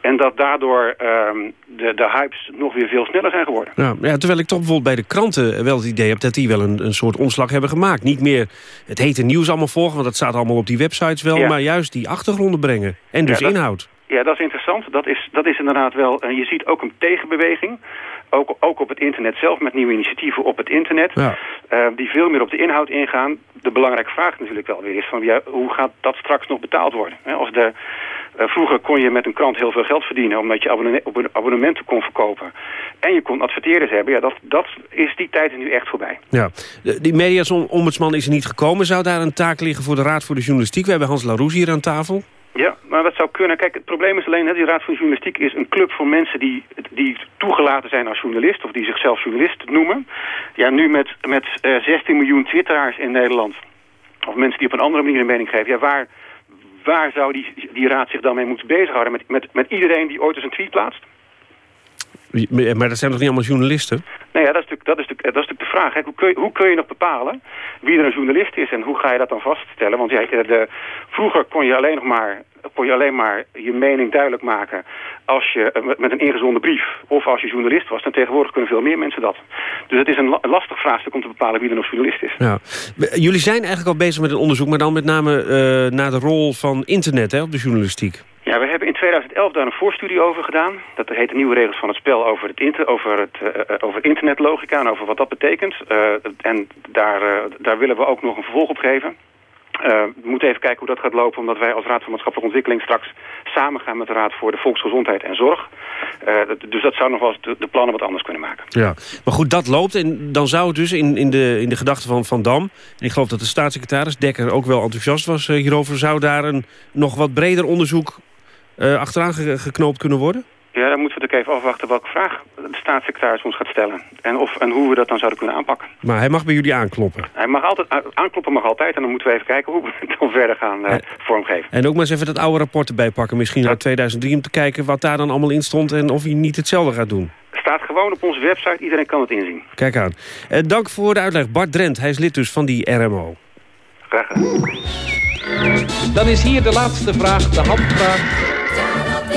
En dat daardoor um, de, de hypes nog weer veel sneller zijn geworden. Ja, ja, terwijl ik toch bijvoorbeeld bij de kranten wel het idee heb... dat die wel een, een soort omslag hebben gemaakt. Niet meer het hete nieuws allemaal volgen, want dat staat allemaal op die websites wel... Ja. maar juist die achtergronden brengen. En dus ja, dat, inhoud. Ja, dat is interessant. Dat is, dat is inderdaad wel... Uh, je ziet ook een tegenbeweging. Ook, ook op het internet zelf, met nieuwe initiatieven op het internet. Ja. Uh, die veel meer op de inhoud ingaan. De belangrijke vraag natuurlijk wel weer is... Van, ja, hoe gaat dat straks nog betaald worden? Als de, uh, vroeger kon je met een krant heel veel geld verdienen... omdat je abonne abonnementen kon verkopen. En je kon adverteerders hebben. Ja, dat, dat is die tijd nu echt voorbij. Ja. De, die medias-ombudsman is er niet gekomen. Zou daar een taak liggen voor de Raad voor de Journalistiek? We hebben Hans Laroes hier aan tafel. Ja, maar dat zou kunnen. Kijk, het probleem is alleen, hè, die Raad van Journalistiek is een club voor mensen die, die toegelaten zijn als journalist, of die zichzelf journalist noemen. Ja, nu met, met 16 miljoen twitteraars in Nederland, of mensen die op een andere manier een mening geven, ja, waar, waar zou die, die raad zich dan mee moeten bezighouden? Met, met, met iedereen die ooit eens een tweet plaatst? Maar dat zijn toch niet allemaal journalisten? Nou ja, dat is natuurlijk, dat is natuurlijk, dat is de vraag. Hè. Hoe, kun je, hoe kun je nog bepalen wie er een journalist is en hoe ga je dat dan vaststellen? Want de, vroeger kon je, alleen nog maar, kon je alleen maar je mening duidelijk maken als je eh, met een ingezonden brief of als je journalist was. En tegenwoordig kunnen veel meer mensen dat. Dus het is een, lastig vraagstuk om te bepalen wie er nog journalist is. Ja. Jullie zijn eigenlijk al bezig met een onderzoek, maar dan met name uh, naar de rol van internet hè, op de journalistiek. We hebben in 2011 daar een voorstudie over gedaan. Dat heet de nieuwe regels van het spel over, het inter over, het, uh, over internetlogica en over wat dat betekent. Uh, en daar, daar willen we ook nog een vervolg op geven. we moeten even kijken hoe dat gaat lopen, omdat wij als Raad van Maatschappelijke Ontwikkeling straks samen gaan met de Raad voor de Volksgezondheid en Zorg. dus dat zou nog wel eens de, de, plannen wat anders kunnen maken. Ja, maar goed, dat loopt en dan zou het dus in, in, de, in de gedachten van Van Dam, en ik geloof dat de staatssecretaris Dekker ook wel enthousiast was hierover, zou daar een nog wat breder onderzoek uh, achteraan geknoopt kunnen worden? Ja, dan moeten we natuurlijk even afwachten welke vraag de staatssecretaris ons gaat stellen. En, of, en hoe we dat dan zouden kunnen aanpakken. Maar hij mag bij jullie aankloppen? Hij mag altijd, aankloppen mag altijd. En dan moeten we even kijken hoe we het dan verder gaan uh, vormgeven. En ook maar eens even dat oude rapport erbij pakken. Misschien uit 2003 om te kijken wat daar dan allemaal in stond. En of hij niet hetzelfde gaat doen. Staat gewoon op onze website. Iedereen kan het inzien. Kijk aan. Uh, dank voor de uitleg. Bart Drent, hij is lid dus van die RMO. Graag gedaan. Dan is hier de laatste vraag, de handvraag.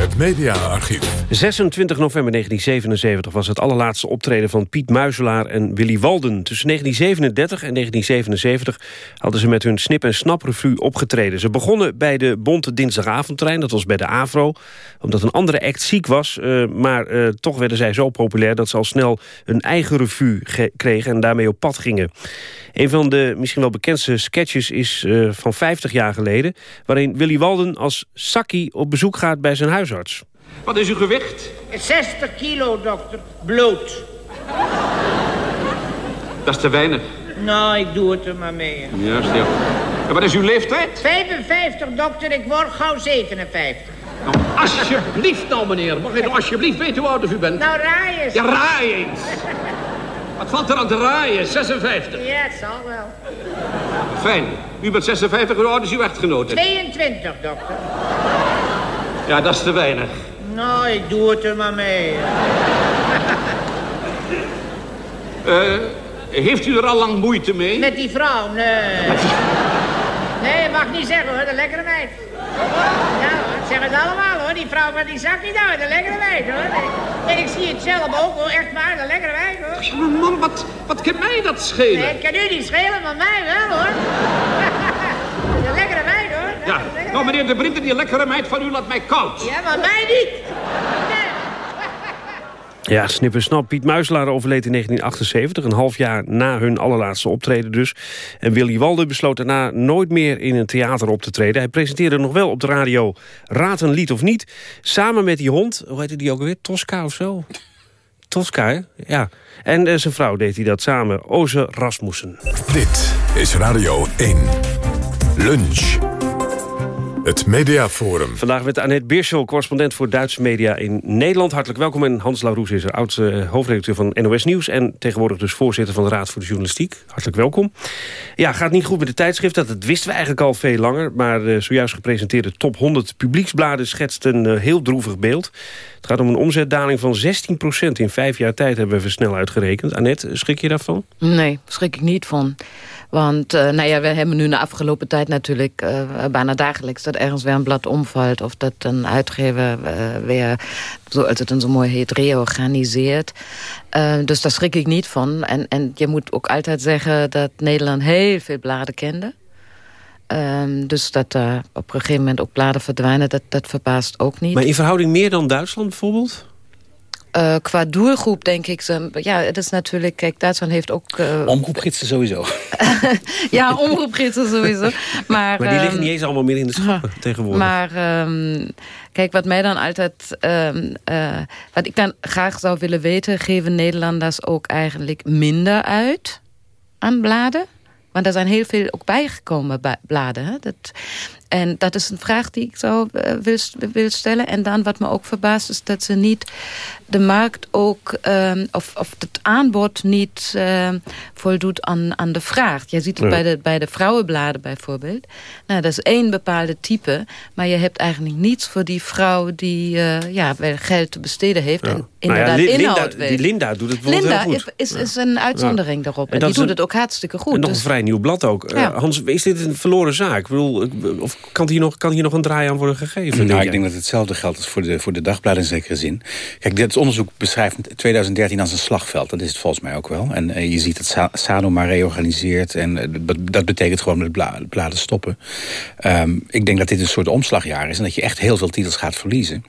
Het mediaarchief. 26 november 1977 was het allerlaatste optreden van Piet Muizelaar en Willy Walden. Tussen 1937 en 1977 hadden ze met hun Snip- en Snap-revue opgetreden. Ze begonnen bij de Bonte Dinsdagavondtrein, dat was bij de AVRO. Omdat een andere act ziek was, uh, maar uh, toch werden zij zo populair... dat ze al snel een eigen revue kregen en daarmee op pad gingen. Een van de misschien wel bekendste sketches is uh, van 50 jaar geleden... waarin Willy Walden als Saki op bezoek gaat bij zijn huisarts. Wat is uw gewicht? 60 kilo, dokter. Bloot. Dat is te weinig. Nou, ik doe het er maar mee. Ja, stil. En wat is uw leeftijd? 55, dokter. Ik word gauw 57. Nou, alsjeblieft nou, meneer. Mag ik nou alsjeblieft weten hoe oud u bent? Nou, raai eens. Ja, raai eens. Wat valt er aan te raaien? 56. Ja, het zal wel. Fijn. U bent 56, hoe oud is uw echtgenote? 22, dokter. Ja, dat is te weinig. Nou, ik doe het er maar mee. uh, heeft u er al lang moeite mee? Met die vrouw? Nee. Nee, mag niet zeggen hoor, de lekkere meid. Ja hoor, zeg het allemaal hoor, die vrouw van die zak niet nou, de lekkere meid hoor. En ik zie het zelf ook hoor, echt maar, de lekkere meid hoor. Ja, maar man, wat, wat kan mij dat schelen? Nee, het kan u niet schelen, maar mij wel hoor. Ja, nou meneer De Britten, die lekkere meid van u laat mij koud. Ja, maar mij niet. Ja, snip en snap. Piet Muiselaar overleed in 1978, een half jaar na hun allerlaatste optreden dus. En Willy Walden besloot daarna nooit meer in een theater op te treden. Hij presenteerde nog wel op de radio Raad een lied of niet. Samen met die hond, hoe heette die ook alweer? Tosca of zo? Tosca, hè? Ja. En uh, zijn vrouw deed hij dat samen, Oze Rasmussen. Dit is Radio 1. Lunch. Het Mediaforum. Vandaag met Annette Beerschel, correspondent voor Duitse media in Nederland. Hartelijk welkom. En Hans Laroes is er oudste eh, hoofdredacteur van NOS Nieuws... en tegenwoordig dus voorzitter van de Raad voor de Journalistiek. Hartelijk welkom. Ja, gaat niet goed met de tijdschrift. Dat, dat wisten we eigenlijk al veel langer. Maar de zojuist gepresenteerde top 100 publieksbladen schetst een uh, heel droevig beeld. Het gaat om een omzetdaling van 16% In vijf jaar tijd hebben we versnel uitgerekend. Annette, schrik je daarvan? Nee, schrik ik niet van. Want uh, nou ja, we hebben nu de afgelopen tijd natuurlijk uh, bijna dagelijks... dat ergens weer een blad omvalt of dat een uitgever uh, weer, zoals het dan zo mooi heet, reorganiseert. dus daar schrik ik niet van. En, en je moet ook altijd zeggen dat Nederland heel veel bladen kende. Um, dus dat op een gegeven moment ook bladen verdwijnen, dat, dat verbaast ook niet. Maar in verhouding meer dan Duitsland bijvoorbeeld? Uh, qua doelgroep denk ik, ja, het is natuurlijk, kijk, Duitsland heeft ook... Uh, omroepgidsen sowieso. ja, omroepgidsen sowieso. Maar, maar die liggen um, niet eens allemaal meer in de schappen tegenwoordig. Maar um, kijk, wat mij dan altijd, um, uh, wat ik dan graag zou willen weten, geven Nederlanders ook eigenlijk minder uit? aan bladen? Want er zijn heel veel ook bijgekomen bladen. Hè? Dat, en dat is een vraag die ik zo uh, wil, wil, stellen. En dan wat me ook verbaast is dat ze niet de markt ook... Um, of, of het aanbod niet uh, voldoet aan, aan de vraag. Je ziet het bij, de, bij de vrouwenbladen bijvoorbeeld. Nou, dat is één bepaalde type. Maar je hebt eigenlijk niets voor die vrouw die uh, ja, geld te besteden heeft. En inderdaad nou ja, Linda, inhoud Die Linda doet het bijvoorbeeld Linda heel goed. Is, is, is een uitzondering daarop. En, die doet het ook hartstikke goed. En nog dus, een vrij nieuw blad ook. Uh, Hans, is dit een verloren zaak? Ik bedoel, of kan hier, nog, kan hier nog een draai aan worden gegeven? Nou, ik denk dat hetzelfde geldt als voor de, voor de dagbladen in zekere zin. Kijk, dit onderzoek beschrijft 2013 als een slagveld. Dat is het volgens mij ook wel. En uh, je ziet dat Sa Sanoma reorganiseert. En uh, dat betekent gewoon met bla bladen stoppen. Um, ik denk dat dit een soort omslagjaar is. En dat je echt heel veel titels gaat verliezen.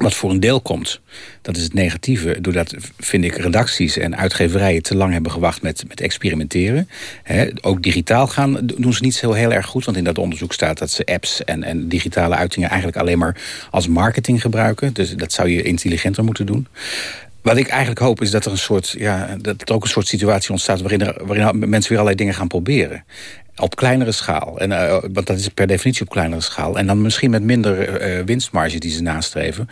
Wat voor een deel komt, dat is het negatieve... doordat, vind ik, redacties en uitgeverijen te lang hebben gewacht met, met experimenteren. Ook digitaal gaan doen ze niet zo heel erg goed... want in dat onderzoek staat dat ze apps en, en digitale uitingen... eigenlijk alleen maar als marketing gebruiken. Dus dat zou je intelligenter moeten doen. Wat ik eigenlijk hoop is dat er een soort, ja, dat er ook een soort situatie ontstaat waarin, waarin mensen weer allerlei dingen gaan proberen op kleinere schaal. En, uh, want dat is per definitie op kleinere schaal. En dan misschien met minder uh, winstmarge die ze nastreven.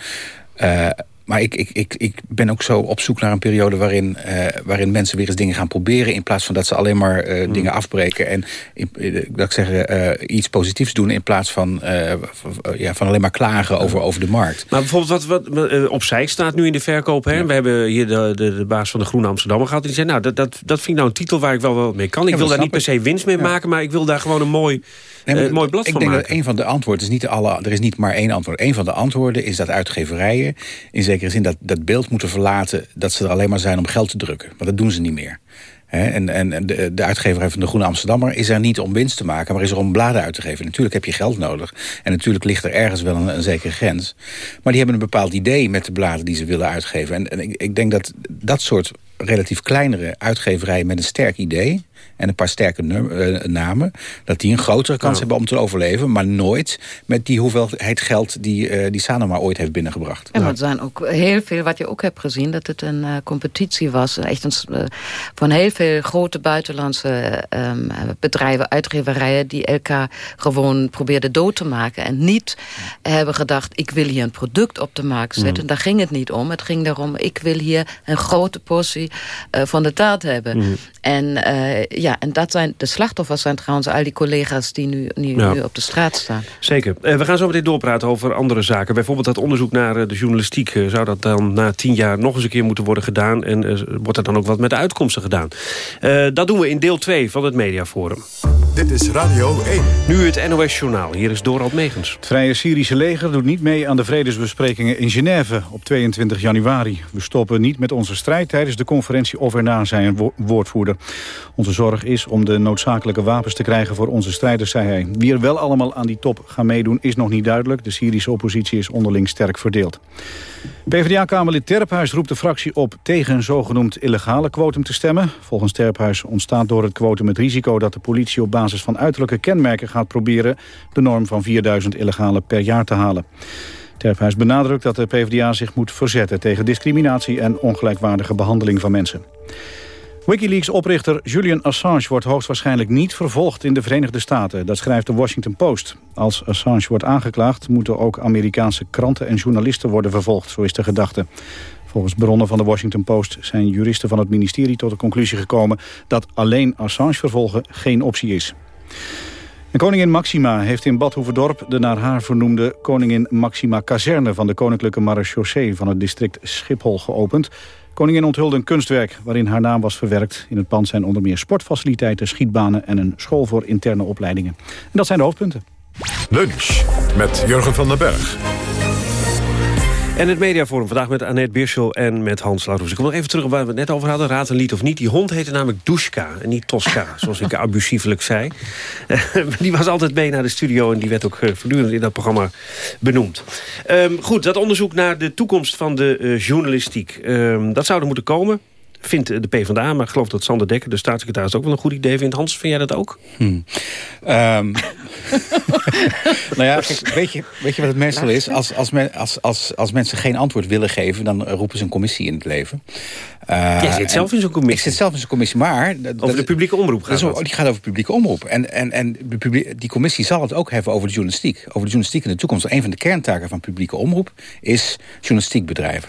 Maar ik, ik, ik, ik ben ook zo op zoek naar een periode waarin, uh, waarin mensen weer eens dingen gaan proberen. In plaats van dat ze alleen maar uh, hmm. dingen afbreken. En dat ik zeggen, uh, iets positiefs doen in plaats van, ja, van alleen maar klagen over, over de markt. Maar bijvoorbeeld wat, wat opzij staat nu in de verkoop. Hè? Ja. We hebben hier de, de, de, baas van de Groene Amsterdammer gehad. Die zei, nou, dat, dat, dat vind ik nou een titel waar ik wel wat mee kan. Ik ja, wil daar niet per se winst mee maken. Maar ik wil daar gewoon een mooi... Nee, mooi blad ik van denk maken. dat een van de antwoorden is niet alle. Er is niet maar één antwoord. Een van de antwoorden is dat uitgeverijen in zekere zin dat, dat beeld moeten verlaten dat ze er alleen maar zijn om geld te drukken. Maar dat doen ze niet meer. He, en en de, de uitgeverij van de Groene Amsterdammer is er niet om winst te maken... maar is er om bladen uit te geven. Natuurlijk heb je geld nodig. En natuurlijk ligt er ergens wel een, een zekere grens. Maar die hebben een bepaald idee met de bladen die ze willen uitgeven. En, en ik, ik denk dat dat soort relatief kleinere uitgeverijen met een sterk idee en een paar sterke uh, namen... dat die een grotere kans oh. hebben om te overleven... maar nooit met die hoeveelheid geld die, uh, die Sanoma ooit heeft binnengebracht. En er zijn ook heel veel, wat je ook hebt gezien... dat het een uh, competitie was. Echt een, van heel veel grote buitenlandse um, bedrijven, uitgeverijen... die elkaar gewoon probeerden dood te maken. En niet hebben gedacht, ik wil hier een product op de markt zetten. Mm. Daar ging het niet om. Het ging erom, ik wil hier een grote portie van de taart hebben. Mm. En ja, en dat zijn de slachtoffers zijn trouwens al die collega's die nu, nu, ja. nu op de straat staan. Zeker. Uh, we gaan zo meteen doorpraten over andere zaken. Bijvoorbeeld dat onderzoek naar uh, de journalistiek. Uh, zou dat dan na tien jaar nog eens een keer moeten worden gedaan? En wordt er dan ook wat met de uitkomsten gedaan? dat doen we in deel 2 van het Mediaforum. Dit is Radio 1. Nu het NOS Journaal. Hier is Dorald Megens. Het Vrije Syrische leger doet niet mee aan de vredesbesprekingen in Genève op 22 januari. We stoppen niet met onze strijd tijdens de conferentie of erna, zei een wo woordvoerder. Onze zorg is om de noodzakelijke wapens te krijgen voor onze strijders, zei hij. Wie er wel allemaal aan die top gaan meedoen is nog niet duidelijk. De Syrische oppositie is onderling sterk verdeeld. PvdA-kamerlid Terphuis roept de fractie op tegen een zogenoemd illegale quotum te stemmen. Volgens Terphuis ontstaat door het quotum het risico dat de politie op basis van uiterlijke kenmerken gaat proberen de norm van 4000 illegale per jaar te halen. Terphuis benadrukt dat de PvdA zich moet verzetten tegen discriminatie en ongelijkwaardige behandeling van mensen. Wikileaks-oprichter Julian Assange wordt hoogstwaarschijnlijk niet vervolgd in de Verenigde Staten. Dat schrijft de Washington Post. Als Assange wordt aangeklaagd moeten ook Amerikaanse kranten en journalisten worden vervolgd, zo is de gedachte. Volgens bronnen van de Washington Post zijn juristen van het ministerie tot de conclusie gekomen dat alleen Assange vervolgen geen optie is. Koningin Maxima heeft in Bad de naar haar vernoemde koningin Maxima kazerne van de Koninklijke Marechaussee van het district Schiphol geopend. Koningin onthulde een kunstwerk waarin haar naam was verwerkt. In het pand zijn onder meer sportfaciliteiten, schietbanen en een school voor interne opleidingen. En dat zijn de hoofdpunten. Lunch met Jurgen van den Berg. En het mediaforum vandaag met Annette Birschel en met Hans Laroes. Ik kom nog even terug op waar we het net over hadden. Raad een lied of niet. Die hond heette namelijk Dushka en niet Tosca, zoals ik abusievelijk zei. die was altijd mee naar de studio en die werd ook voortdurend in dat programma benoemd. Um, goed, dat onderzoek naar de toekomst van de uh, journalistiek. Um, dat zou er moeten komen. Vindt de PvdA, maar ik geloof dat Sander Dekker... de staatssecretaris ook wel een goed idee vindt. Hans, vind jij dat ook? Hmm. Um, nou ja, kijk, weet, je, weet je wat het meestal is? Als, als, men, als, als, als mensen geen antwoord willen geven... dan roepen ze een commissie in het leven. Uh, Jij zit zelf in zo'n commissie. Ik zit zelf in zo'n commissie, maar... Over de publieke omroep gaat dat. Die gaat over publieke omroep. En, en, en die commissie zal het ook hebben over de journalistiek. Over de journalistiek in de toekomst. Een van de kerntaken van publieke omroep is journalistiek bedrijven.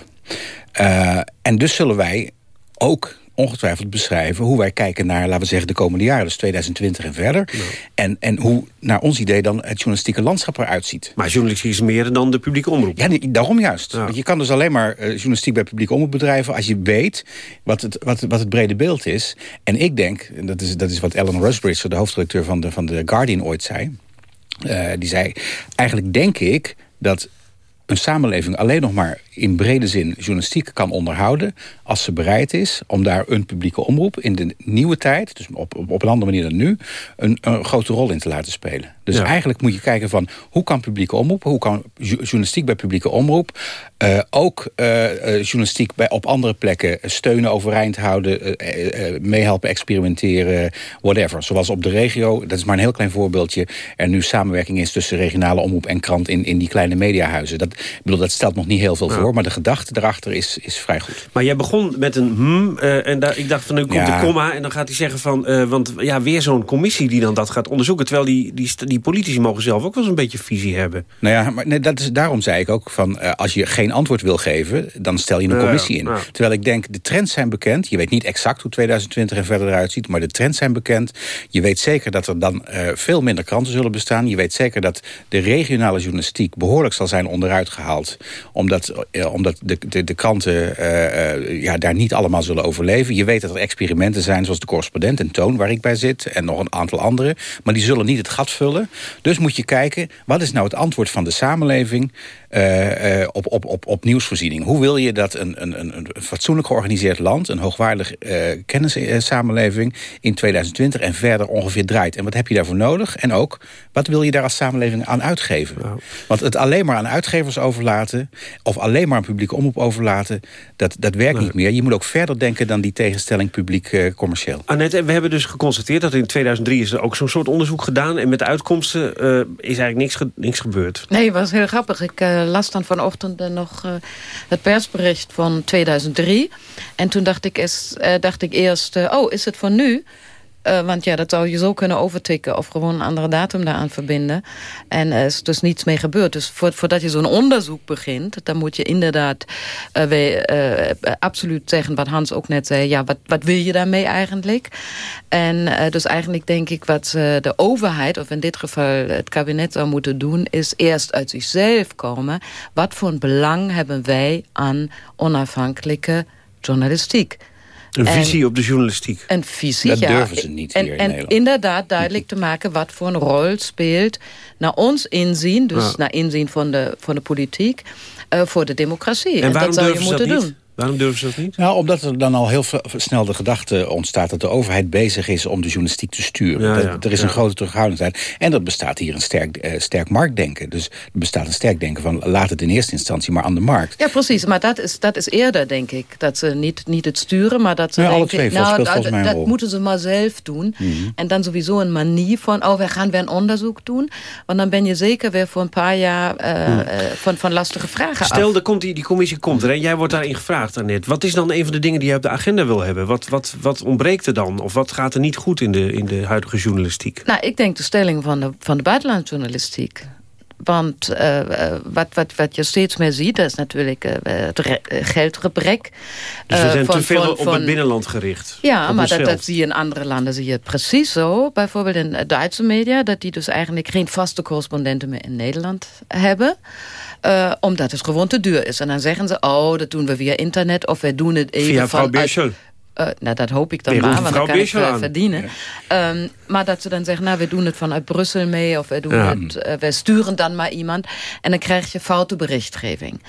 Uh, en dus zullen wij ook ongetwijfeld beschrijven hoe wij kijken naar, laten we zeggen, de komende jaren. Dus 2020 en verder. En, en hoe naar ons idee dan het journalistieke landschap eruit ziet. Maar journalistiek is meer dan de publieke omroep. Ja, daarom juist. Want je kan dus alleen maar uh, journalistiek bij publieke omroep bedrijven... als je weet wat het, wat, wat het brede beeld is. En ik denk, en dat is, dat is wat Ellen Rusbridge, de hoofdredacteur van de, van de Guardian, ooit zei... Uh, die zei, eigenlijk denk ik dat een samenleving alleen nog maar in brede zin journalistiek kan onderhouden... als ze bereid is om daar een publieke omroep in de nieuwe tijd... dus op, op, een andere manier dan nu, een, een grote rol in te laten spelen. Dus eigenlijk moet je kijken van hoe kan publieke omroep... hoe kan journalistiek bij publieke omroep... Uh, ook uh, journalistiek bij, op andere plekken steunen, overeind houden... meehelpen, experimenteren, whatever. Zoals op de regio, dat is maar een heel klein voorbeeldje... er nu samenwerking is tussen regionale omroep en krant... in, in die kleine mediahuizen. Dat, ik bedoel, dat stelt nog niet heel veel voor... maar de gedachte erachter is, is vrij goed. Maar jij begon met een hmm, en daar, ik dacht van nu komt de komma... en dan gaat hij zeggen van, want ja, weer zo'n commissie die dan dat gaat onderzoeken... terwijl die, die, die politici mogen zelf ook wel eens een beetje visie hebben. Nou ja, maar nee, dat is, daarom zei ik ook van uh, als je geen antwoord wil geven, dan stel je een commissie in. Terwijl ik denk, de trends zijn bekend. Je weet niet exact hoe 2020 en verder eruit ziet, maar de trends zijn bekend. Je weet zeker dat er dan veel minder kranten zullen bestaan. Je weet zeker dat de regionale journalistiek behoorlijk zal zijn onderuit gehaald. Omdat, omdat de, de, de kranten ja, daar niet allemaal zullen overleven. Je weet dat er experimenten zijn, zoals de correspondent en Toon, waar ik bij zit. En nog een aantal andere. Maar die zullen niet het gat vullen. Dus moet je kijken, wat is nou het antwoord van de samenleving... Uh, uh, op, op, op, op nieuwsvoorziening. Hoe wil je dat een, een, een fatsoenlijk georganiseerd land... een hoogwaardig uh, kennissamenleving in 2020 en verder ongeveer draait? En wat heb je daarvoor nodig? En ook, wat wil je daar als samenleving aan uitgeven? Want het alleen maar aan uitgevers overlaten... of alleen maar aan publieke omroep overlaten... dat, dat werkt niet meer. Je moet ook verder denken dan die tegenstelling publiek-commercieel. Annette, we hebben dus geconstateerd dat in 2003 is er ook zo'n soort onderzoek gedaan... en met de uitkomsten is eigenlijk niks, niks gebeurd. Nee, het was heel grappig. Ik las dan vanochtend nog uh, het persbericht van 2003. En toen dacht ik, is, uh, dacht ik eerst, oh, is het van nu? Uh, want ja, dat zou je zo kunnen overtikken of gewoon een andere datum daaraan verbinden. En er is dus niets mee gebeurd. Dus voor, voordat je zo'n onderzoek begint, dan moet je inderdaad we, uh, absoluut zeggen wat Hans ook net zei. Ja, wat, wat wil je daarmee eigenlijk? En dus eigenlijk denk ik wat de overheid, of in dit geval het kabinet zou moeten doen, is eerst uit zichzelf komen. Wat voor een belang hebben wij aan onafhankelijke journalistiek? Een visie op de journalistiek. Een visie, Dat ja. durven ze niet en, hier in en Nederland. inderdaad duidelijk te maken wat voor een rol speelt... naar ons inzien, dus Ja. naar inzien van de, van de politiek... eh, voor de democratie. En waarom dat zou je moeten dat doen. niet? Waarom durven ze dat niet? Nou, omdat er dan al heel snel de gedachte ontstaat... dat de overheid bezig is om de journalistiek te sturen. Ja, Dat- ja, er is ja. een grote terughoudendheid. En er bestaat hier een sterk, eh, sterk marktdenken. Dus er bestaat een sterk denken van... laat het in eerste instantie maar aan de markt. Ja, precies. Maar dat is, dat is eerder, denk ik. Dat ze niet, niet het sturen, maar dat ze Ja, alle denken... twee nou, dat, volgens mij een dat rol. moeten ze maar zelf doen. Mhm. En dan sowieso een manier van... oh, we gaan weer een onderzoek doen. Want dan ben je zeker weer voor een paar jaar... eh, eh, van, van lastige vragen Stel, af. er komt die, die commissie komt er en jij wordt daarin gevraagd, Wat is dan een van de dingen die je op de agenda wil hebben? Wat, wat, wat ontbreekt er dan? Of wat gaat er niet goed in de, in de huidige journalistiek? Nou, ik denk de stelling van de, van de buitenlandjournalistiek. Want eh, eh, wat, wat, wat je steeds meer ziet, dat is natuurlijk eh, het re- geldgebrek. Dus we zijn van- te veel van- op van- het binnenland gericht. Ja, maar dat, dat zie je in andere landen zie je het precies zo. Bijvoorbeeld in Duitse media, dat die dus eigenlijk geen vaste correspondenten meer in Nederland hebben. omdat het gewoon te duur is. En dan zeggen ze, oh, dat doen we via internet of we doen het even Via mevrouw vanuit- Beerschel. Eh, nou, dat hoop ik dan Nee, maar, want dan kan ik wel aan. verdienen. Ehm, maar dat ze dan zeggen, nou, we doen het vanuit Brussel mee... of we, doen Ja. het, eh, we sturen dan maar iemand... en dan krijg je foute berichtgeving.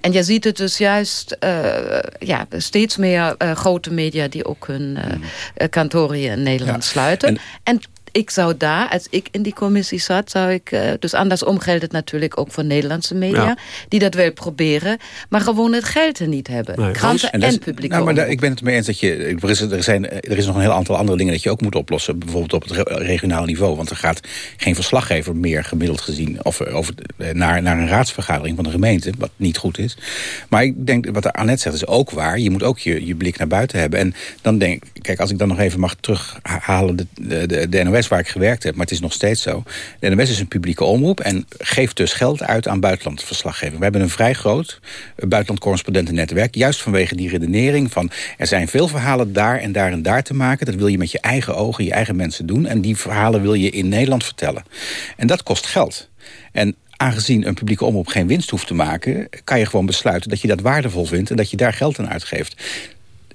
En je ziet het dus juist eh, ja, steeds meer eh, grote media... die ook hun eh, eh, kantoren in Nederland sluiten. En, ik zou daar, als ik in die commissie zat, zou ik... Uh, dus andersom geldt het natuurlijk ook voor Nederlandse media... die dat wel proberen, maar gewoon het geld er niet hebben. Nee. Kranten en, en publiek. Nou, maar daar, ik ben het mee eens dat je... Er is, er, zijn, er is nog een heel aantal andere dingen dat je ook moet oplossen. Bijvoorbeeld op het regionaal niveau. Want er gaat geen verslaggever meer gemiddeld gezien... Of, over, naar, naar een raadsvergadering van de gemeente, wat niet goed is. Maar ik denk, wat Annette zegt, is ook waar. Je moet ook je, je blik naar buiten hebben. En dan denk kijk, als ik dan nog even mag terughalen... de, de, de NOS waar ik gewerkt heb, maar het is nog steeds zo. De NOS is een publieke omroep en geeft dus geld uit aan buitenlandverslaggeving. We hebben een vrij groot buitenlandcorrespondentennetwerk... juist vanwege die redenering van... er zijn veel verhalen daar en daar en daar te maken. Dat wil je met je eigen ogen, je eigen mensen doen. En die verhalen wil je in Nederland vertellen. En dat kost geld. En aangezien een publieke omroep geen winst hoeft te maken... kan je gewoon besluiten dat je dat waardevol vindt... en dat je daar geld aan uitgeeft.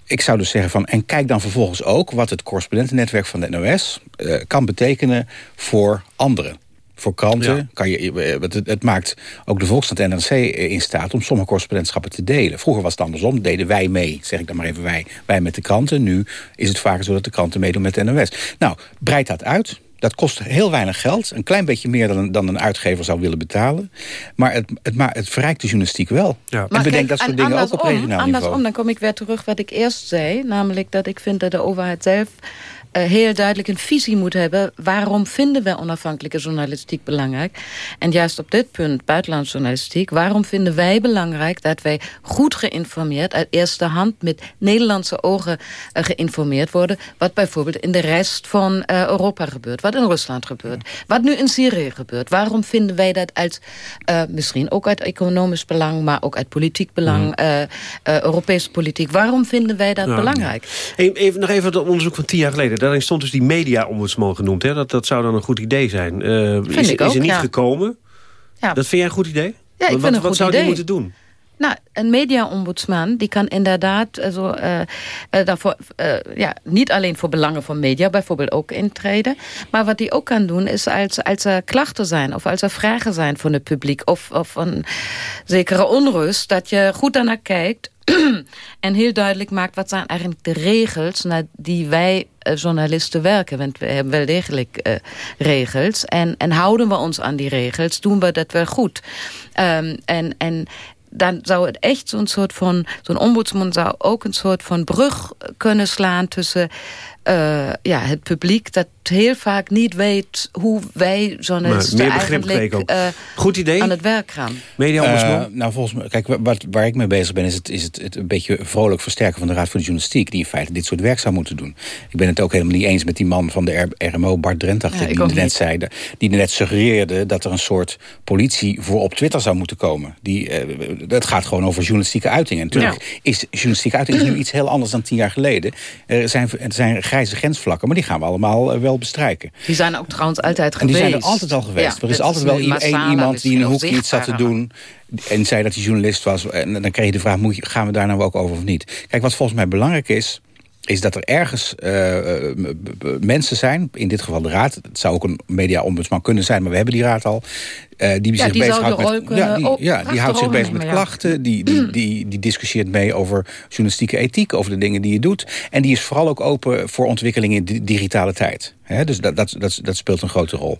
Ik zou dus zeggen van... en kijk dan vervolgens ook wat het correspondentennetwerk van de NOS... Uh, kan betekenen voor anderen. Voor kranten kan je, eh, het, het, maakt ook de Volkskrant en NRC in staat om sommige correspondentschappen te delen. Vroeger was het andersom, deden wij mee, zeg ik dan maar even wij, wij met de kranten. Nu is het vaker zo dat de kranten meedoen met de NOS. Nou, breid dat uit. Dat kost heel weinig geld. Een klein beetje meer dan een, dan een uitgever zou willen betalen. Maar het, het, maar het verrijkt de journalistiek wel. Ja. En bedenk dat soort dingen ook op regionaal andersom, niveau. Andersom, dan kom ik weer terug wat ik eerst zei. Namelijk dat ik vind dat de overheid zelf heel duidelijk een visie moet hebben... waarom vinden wij onafhankelijke journalistiek belangrijk? En juist op dit punt, buitenlandsjournalistiek... waarom vinden wij belangrijk dat wij goed geïnformeerd... uit eerste hand met Nederlandse ogen uh, geïnformeerd worden... wat bijvoorbeeld in de rest van uh, Europa gebeurt... wat in Rusland gebeurt, wat nu in Syrië gebeurt. Waarom vinden wij dat uit, misschien ook uit economisch belang... maar ook uit politiek belang, mm. Europese politiek... waarom vinden wij dat belangrijk? Even, nog even het onderzoek van tien jaar geleden daarin stond dus die media-ombudsman genoemd. Hè? Dat, dat zou dan een goed idee zijn. Uh, is, is er niet gekomen? Ja. Dat vind jij een goed idee? Ja, ik wat, vind wat, wat zou die moeten doen? Nou, een media-ombudsman die kan inderdaad also, uh, uh, daarvoor, uh, ja, niet alleen voor belangen van media bijvoorbeeld ook intreden. Maar wat hij ook kan doen is als, als er klachten zijn of als er vragen zijn van het publiek of, of een zekere onrust, dat je goed daarnaar kijkt en heel duidelijk maakt wat zijn eigenlijk de regels naar die wij journalisten werken. Want we hebben wel degelijk uh, regels. En, en houden we ons aan die regels, doen we dat wel goed. Um, en, en dan zou het echt zo'n soort van... zo'n ombudsman zou ook een soort van brug kunnen slaan tussen uh, ja, het publiek dat heel vaak niet weet hoe wij journalisten eigenlijk uh, Goed idee. aan het werk gaan. Media uh, nou, volgens mij, kijk, wat, waar ik mee bezig ben, is, het, is het, het, een beetje vrolijk versterken van de Raad voor de Journalistiek, die in feite dit soort werk zou moeten doen. Ik ben het ook helemaal niet eens met die man van de RMO, Bart Drentag, ja, die net zei, die net suggereerde dat er een soort politie voor op Twitter zou moeten komen. Die, uh, dat gaat gewoon over journalistieke uitingen. natuurlijk ja. is journalistieke uiting is nu iets heel anders dan tien jaar geleden. Er zijn, er zijn grijze grensvlakken, maar die gaan we allemaal wel bestrijken. Die zijn ook trouwens altijd geweest. En die zijn er altijd al geweest. Ja, er is altijd wel één iemand die in een hoekje iets zat te doen... en zei dat hij journalist was. En dan kreeg je de vraag, moet je, gaan we daar nou ook over of niet? Kijk, wat volgens mij belangrijk is is dat er ergens uh, mensen zijn, in dit geval de raad... het zou ook een media-ombudsman kunnen zijn, maar we hebben die raad al... Uh, die ja, zich bezighoudt met, ja, die, ja, die houdt zich bezig met klachten. Die, die, die, die discussieert mee over journalistieke ethiek, over de dingen die je doet. En die is vooral ook open voor ontwikkeling in de digitale tijd. He, dus dat, dat, dat, dat, speelt een grote rol.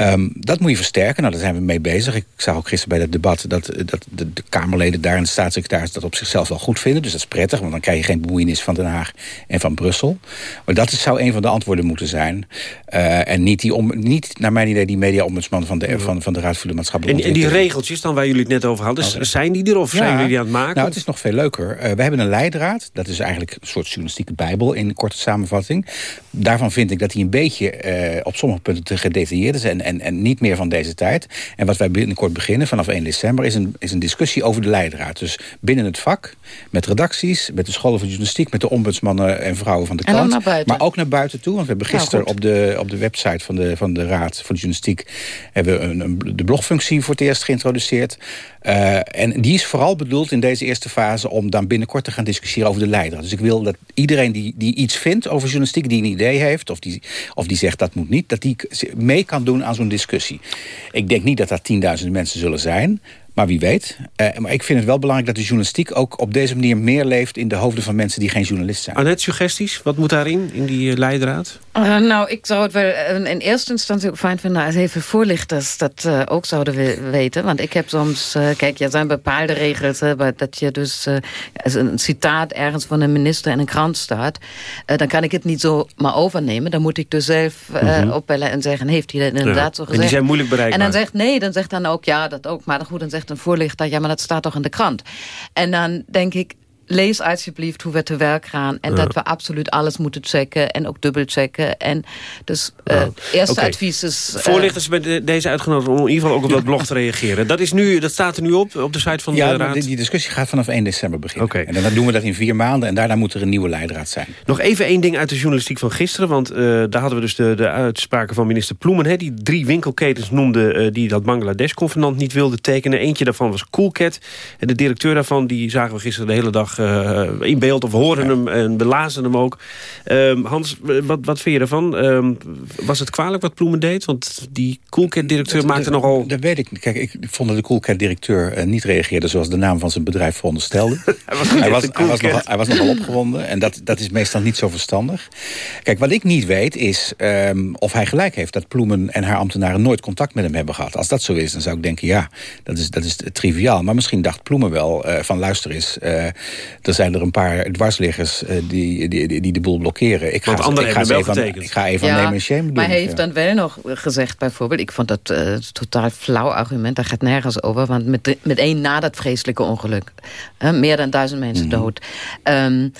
Um, dat moet je versterken. Nou, daar zijn we mee bezig. Ik zag ook gisteren bij dat debat dat, dat de, de, Kamerleden daar en de staatssecretaris dat op zichzelf wel goed vinden. Dus dat is prettig, want dan krijg je geen bemoeienis van Den Haag en van Brussel. Maar dat is, zou een van de antwoorden moeten zijn. Uh, en niet, die om, niet, naar mijn idee, die media-ombudsman van de, van, van de Raad voor de Maatschappelijke en, en die regeltjes dan waar jullie het net over hadden, oh, zijn die er of ja, zijn jullie aan het maken? Nou, het is nog veel leuker. Uh, we hebben een leidraad. Dat is eigenlijk een soort journalistieke bijbel in korte samenvatting. Daarvan vind ik dat hij een beetje uh, op sommige punten te gedetailleerd is en, en, en niet meer van deze tijd. En wat wij binnenkort beginnen vanaf 1 december is een, is een discussie over de leidraad. Dus binnen het vak, met redacties, met de scholen van journalistiek, met de ombudsmannen en vrouwen van de krant. Maar ook naar buiten toe. Want we hebben gisteren nou, op, de, op de website van de, van de Raad voor de Journalistiek hebben we een, een, de blogfunctie voor het eerst geïntroduceerd. Uh, en die is vooral bedoeld in deze eerste fase om dan binnenkort te gaan discussiëren over de leidraad. Dus ik wil dat iedereen die, die iets vindt over journalistiek, die een idee heeft, of die, of die zegt dat moet niet, dat die mee kan doen aan zo'n discussie. Ik denk niet dat dat tienduizenden mensen zullen zijn. Maar wie weet. Uh, maar ik vind het wel belangrijk dat de journalistiek ook op deze manier meer leeft... in de hoofden van mensen die geen journalist zijn. Annette, suggesties? Wat moet daarin, in die uh, leidraad? Uh, nou, ik zou het wel in eerste instantie ook fijn vinden... als even voorlichters dat ook zouden weten. Want ik heb soms... kijk, er zijn bepaalde regels... dat je dus als een citaat ergens van een minister in een krant staat... dan kan ik het niet zo maar overnemen. Dan moet ik dus zelf mm -hmm. opbellen en zeggen... heeft hij dat inderdaad zo gezegd? En die zijn moeilijk bereikbaar. En dan zegt nee, dan zegt dan ook ja, dat ook. Maar goed, dan zegt een voorlichter... ja, maar dat staat toch in de krant. En dan denk ik, lees alsjeblieft hoe we te werk gaan. En dat we absoluut alles moeten checken en ook dubbel checken. En dus uh, eerste okay. advies is... Uh, Voorlichters met deze uitgenodigd om in ieder geval ook op dat blog te reageren. Dat, is nu, dat staat er nu op, op de site van ja, de raad? Die, die discussie gaat vanaf 1 december beginnen. Okay. En dan doen we dat in vier maanden en daarna moet er een nieuwe leidraad zijn. Nog even één ding uit de journalistiek van gisteren. Want uh, daar hadden we dus de, de uitspraken van minister Ploemen. Hè, die drie winkelketens noemde die dat Bangladesh-convenant niet wilde tekenen. Eentje daarvan was Coolcat. En de directeur daarvan die zagen we gisteren de hele dag in beeld of horen hem en belazen hem ook. Um, Hans, wat, wat vind je ervan? Um, was het kwalijk wat Ploemen deed? Want die Coolcat-directeur maakte dat, nogal... Dat weet ik. Kijk, ik vond dat de Coolcat-directeur uh, niet reageerde... zoals de naam van zijn bedrijf veronderstelde. hij, was hij, was, hij, was nogal, hij was nogal opgewonden. En dat, dat is meestal niet zo verstandig. Kijk, wat ik niet weet is um, of hij gelijk heeft... dat Ploemen en haar ambtenaren nooit contact met hem hebben gehad. Als dat zo is, dan zou ik denken... ja, dat is, dat is triviaal. Maar misschien dacht Ploemen wel uh, van... luister eens, uh, er zijn er een paar dwarsliggers uh, die, die, die, die, de boel blokkeren. Ik ga, anderen ik ga hebben even, getekend. Ik ga even ja, nemen en shame doen. Maar hij heeft dan wel nog gezegd bijvoorbeeld... ik vond dat uh, totaal flauw argument, daar gaat nergens over... want met, met één na dat vreselijke ongeluk... Uh, meer dan duizend mensen mm -hmm. dood... Um,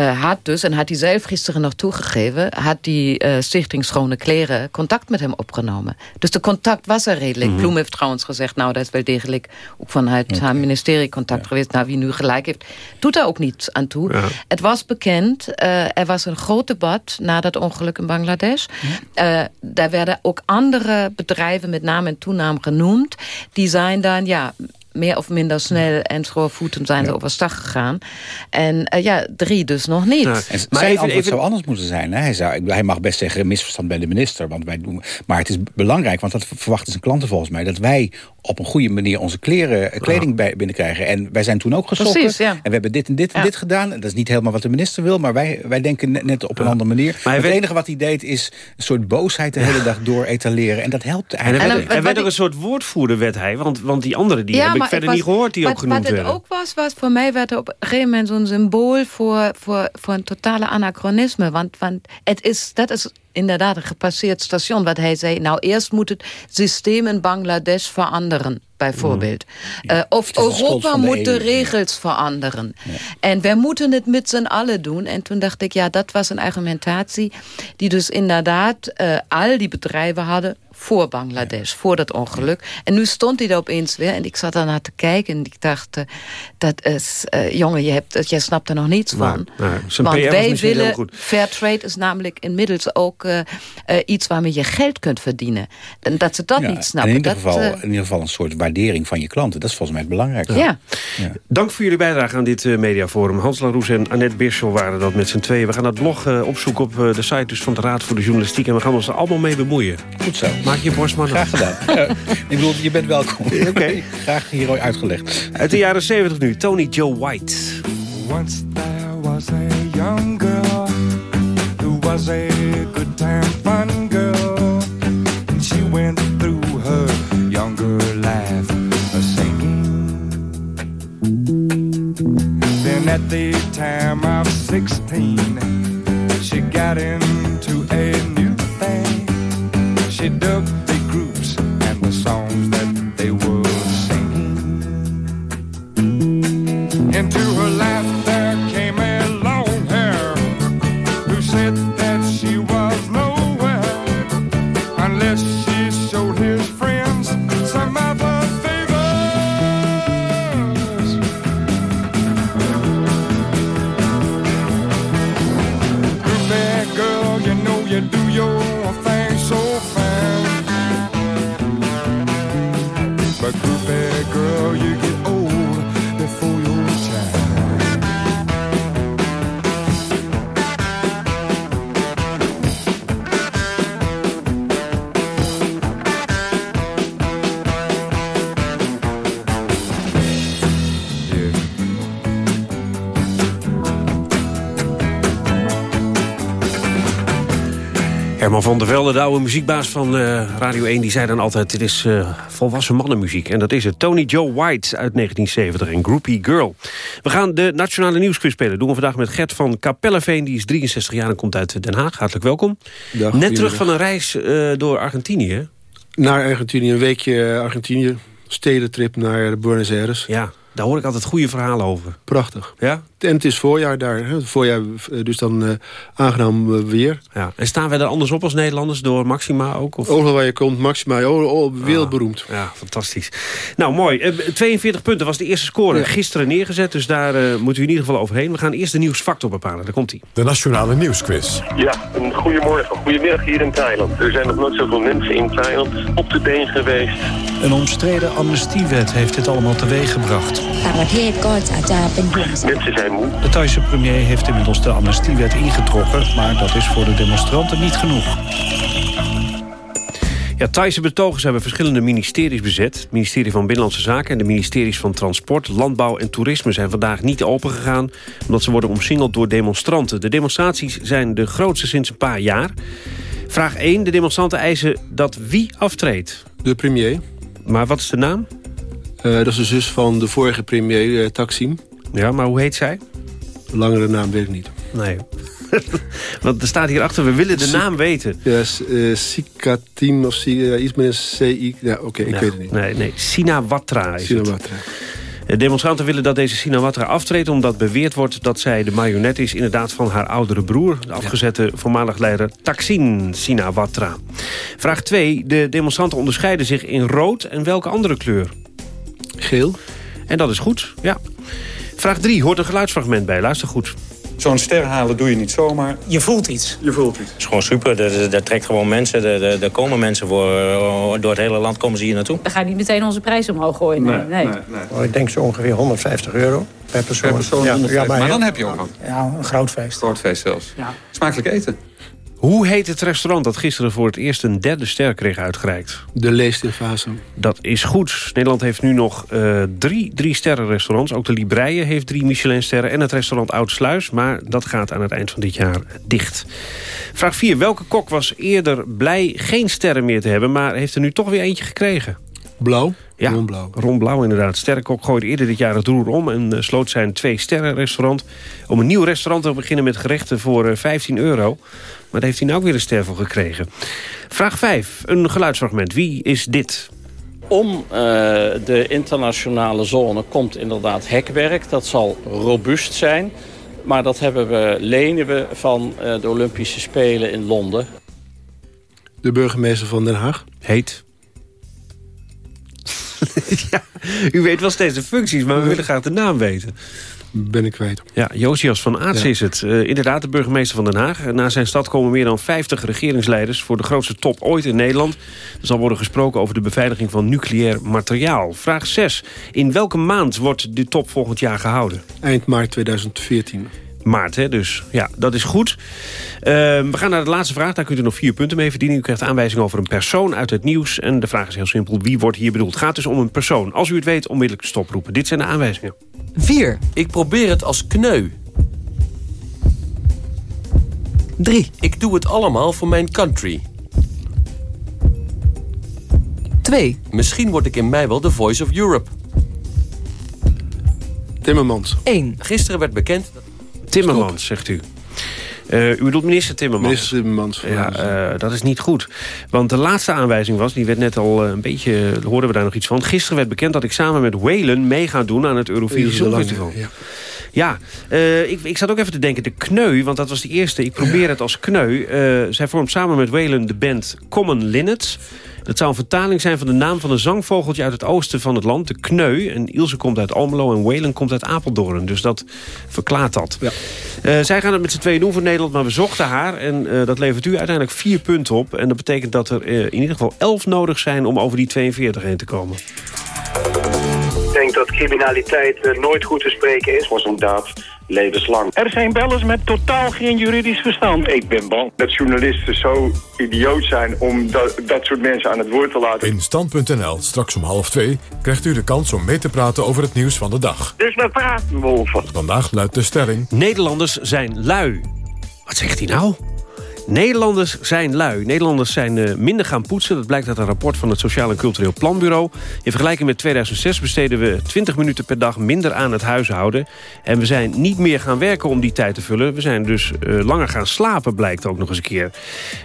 uh, had dus, en had hij zelf gisteren nog toegegeven... had die uh, Stichting Schone Kleren contact met hem opgenomen. Dus de contact was er redelijk. Mm -hmm. Bloem heeft trouwens gezegd... nou, dat is wel degelijk ook vanuit okay. haar ministerie contact ja. geweest. Nou, wie nu gelijk heeft, doet daar ook niets aan toe. Ja. Het was bekend, uh, er was een groot debat... na dat ongeluk in Bangladesh. Ja. daar werden ook andere bedrijven met naam en toenaam genoemd. Die zijn dan, ja meer of minder snel en schoorvoeten zijn ja. ze overstag gegaan. En uh, ja, drie dus nog niet. Ja. En maar zijn even, even... zou anders moeten zijn. Hè? Hij, zou, hij mag best zeggen misverstand bij de minister. Want wij doen, maar het is belangrijk, want dat verwachten zijn klanten volgens mij... dat wij op een goede manier onze kleren, kleding ja. binnenkrijgen. En wij zijn toen ook geschrokken. Precies, ja. En we hebben dit en dit en dit gedaan. Dat is niet helemaal wat de minister wil, maar wij, wij denken net, net op een andere manier. Maar het weet... enige wat hij deed is een soort boosheid de hele dag door etaleren. En dat helpt eigenlijk. En hij werd ook een soort woordvoerder, werd hij. Want, want die anderen die heb ik verder was, niet gehoord die wat, ook genoemd wat werden. Het ook was, was voor mij werd er op een gegeven moment zo'n symbool voor, voor, voor een totale anachronisme. Want, want het is, dat is inderdaad een gepasseerd station. Wat hij zei, nou eerst moet het systeem in Bangladesh veranderen. Bijvoorbeeld. Mm. Ja. Uh, of Europa moet de regels veranderen. Ja. En wij moeten het met z'n allen doen. En toen dacht ik, ja, dat was een argumentatie... die dus inderdaad uh, al die bedrijven hadden voor Bangladesh, ja. voor dat ongeluk. En nu stond hij er opeens weer en ik zat daarna te kijken... en ik dacht, uh, dat is, uh, jongen, je hebt, jij snapt er nog niets van. Nou, nou, Want wij willen, fair trade is namelijk inmiddels ook uh, iets waarmee je geld kunt verdienen. En dat ze dat ja, niet snappen. In ieder, dat, geval, in ieder geval een soort waardering van je klanten. Dat is volgens mij het belangrijkste. Ja. ja. Dank voor jullie bijdrage aan dit mediaforum. Hans Laroes en Annette Birschel waren dat met z'n tweeën. We gaan dat blog opzoeken op de site dus van de Raad voor de Journalistiek... en we gaan ons er allemaal mee bemoeien. Goed zo. Maak je borst maar Graag gedaan. ja, ik bedoel, je bent welkom. Oké. Okay. Graag hier uitgelegd. Uit de jaren 70 nu, Tony Joe White. Once there was a young girl Who was a good time fun girl And she went through her younger life a singing Then at the time of 16 She got thing The groups and the songs that they were singing. Into her life Herman van der Velde, de oude muziekbaas van eh, Radio 1... die zei dan altijd, dit is uh, volwassen mannenmuziek. En dat is het. Tony Joe White uit 1970 en Groupie Girl. We gaan de Nationale Nieuwsquiz spelen. doen we vandaag met Gert van Capelleveen. Die is 63 jaar en komt uit Den Haag. Hartelijk welkom. Dag, Net terug van een reis uh, door Argentinië. Naar Argentinië, een weekje Argentinië. Stedentrip naar Buenos Aires. Ja, daar hoor ik altijd goede verhalen over. Prachtig. Ja? En het is voorjaar daar. Hè? Voorjaar, dus dan uh, aangenaam uh, weer. Ja. En staan wij er anders op als Nederlanders door Maxima ook? Of? Overal waar je komt, Maxima, oh, oh, wereldberoemd. Ah, ja, fantastisch. Nou, mooi. Uh, 42 punten was de eerste score. Ja. Gisteren neergezet, dus daar uh, moeten we in ieder geval overheen. We gaan eerst de nieuwsfactor bepalen. Daar komt hij. De Nationale Nieuwsquiz. Ja, een goedemorgen. Goedemiddag hier in Thailand. Er zijn nog nooit zoveel mensen in Thailand op de been geweest. Een omstreden amnestiewet heeft dit allemaal teweeggebracht. Mensen zijn moe. De Thaise premier heeft inmiddels de amnestiewet ingetrokken... maar dat is voor de demonstranten niet genoeg. Ja, Thaise betogers hebben verschillende ministeries bezet. Het ministerie van Binnenlandse Zaken en de ministeries van Transport, Landbouw en Toerisme zijn vandaag niet opengegaan... omdat ze worden omsingeld door demonstranten. De demonstraties zijn de grootste sinds een paar jaar. Vraag 1. De demonstranten eisen dat wie aftreedt? De premier. Maar wat is de naam? Uh, dat is de zus van de vorige premier, uh, Taksim. Ja, maar hoe heet zij? Langere naam weet ik niet. Nee. Want er staat hierachter, we willen de naam weten. Ja, uh, Sikatim of iets met een CI. Ja, oké, ik ja, weet het niet. Nee, nee, Sinawatra is Sinawatra. De demonstranten willen dat deze Sinawatra aftreedt... omdat beweerd wordt dat zij de marionet is inderdaad van haar oudere broer... de afgezette voormalig leider Taksin Sinawatra. Vraag 2. De demonstranten onderscheiden zich in rood en welke andere kleur? Geel. En dat is goed, ja. Vraag 3. Hoort een geluidsfragment bij. Luister goed. Zo'n ster halen doe je niet zomaar. Je voelt iets. Je voelt iets. Het is gewoon super. Er trekt gewoon mensen. Er komen mensen voor. Door het hele land komen ze hier naartoe. Dan ga je niet meteen onze prijs omhoog gooien. Nee, nee. nee, nee. Oh, ik denk zo ongeveer 150 euro per persoon. Per persoon ja, 150. ja, maar, maar dan heb je ook Ja, een groot feest. Groot feest zelfs. Ja. Smakelijk eten. Hoe heet het restaurant dat gisteren voor het eerst een derde ster kreeg uitgereikt? De Leest in Fase. Dat is goed. Nederland heeft nu nog uh, drie, drie sterren restaurants. Ook de Libreie heeft drie Michelinsterren en het restaurant Oudsluis. Maar dat gaat aan het eind van dit jaar dicht. Vraag 4. Welke kok was eerder blij geen sterren meer te hebben... maar heeft er nu toch weer eentje gekregen? Blauw? Ja, Ron Blauw. Ron Blauw inderdaad. Sterrenkok gooide eerder dit jaar het roer om... en uh, sloot zijn twee-sterren-restaurant. Om een nieuw restaurant te beginnen met gerechten voor uh, 15 euro. Maar daar heeft hij nou ook weer een ster voor gekregen. Vraag 5. Een geluidsfragment. Wie is dit? Om uh, de internationale zone komt inderdaad hekwerk. Dat zal robuust zijn. Maar dat hebben we, lenen we van uh, de Olympische Spelen in Londen. De burgemeester van Den Haag? Heet? ja, u weet wel steeds de functies, maar we willen graag de naam weten. Ben ik kwijt. Ja, Josias van Aarts ja. is het. Uh, inderdaad, de burgemeester van Den Haag. Na zijn stad komen meer dan 50 regeringsleiders... voor de grootste top ooit in Nederland. Er zal worden gesproken over de beveiliging van nucleair materiaal. Vraag 6. In welke maand wordt de top volgend jaar gehouden? Eind maart 2014 maart. Hè? Dus ja, dat is goed. Uh, we gaan naar de laatste vraag. Daar kunt u nog vier punten mee verdienen. U krijgt aanwijzing over een persoon uit het nieuws. En de vraag is heel simpel. Wie wordt hier bedoeld? Het gaat dus om een persoon. Als u het weet, onmiddellijk stoproepen. Dit zijn de aanwijzingen. 4. Ik probeer het als kneu. 3. Ik doe het allemaal voor mijn country. 2. Misschien word ik in mei wel de Voice of Europe. Timmermans. 1. Gisteren werd bekend... Timmermans, zegt u. Uh, u bedoelt minister Timmermans. Minister Timmermans. Ja, uh, dat is niet goed. Want de laatste aanwijzing was, die werd net al uh, een beetje... hoorden we daar nog iets van. Gisteren werd bekend dat ik samen met Whalen mee ga doen... aan het Eurovisie Songfestival. Ja, ja ik, ik zat ook even te denken, de Kneu... want dat was de eerste, ik probeer ja. het als Kneu. zij vormt samen met Whalen de band Common Linnets... Het zou een vertaling zijn van de naam van een zangvogeltje uit het oosten van het land, de kneu. En Ilse komt uit Almelo en Whalen komt uit Apeldoorn. Dus dat verklaart dat. Ja. Uh, zij gaan het met z'n tweeën doen voor Nederland, maar we zochten haar. En uh, dat levert u uiteindelijk vier punten op. En dat betekent dat er uh, in ieder geval elf nodig zijn om over die 42 heen te komen. Ik denk dat criminaliteit nooit goed te spreken is. voor zo'n daad levenslang. Er zijn bellers met totaal geen juridisch verstand. Ik ben bang dat journalisten zo idioot zijn om dat, dat soort mensen aan het woord te laten. In Stand.nl, straks om half twee, krijgt u de kans om mee te praten over het nieuws van de dag. Dus we praten over. Vandaag luidt de stelling... Nederlanders zijn lui. Wat zegt hij nou? Nederlanders zijn lui. Nederlanders zijn uh, minder gaan poetsen. Dat blijkt uit een rapport van het Sociaal en Cultureel Planbureau. In vergelijking met 2006 besteden we 20 minuten per dag minder aan het huishouden. En we zijn niet meer gaan werken om die tijd te vullen. We zijn dus uh, langer gaan slapen, blijkt ook nog eens een keer.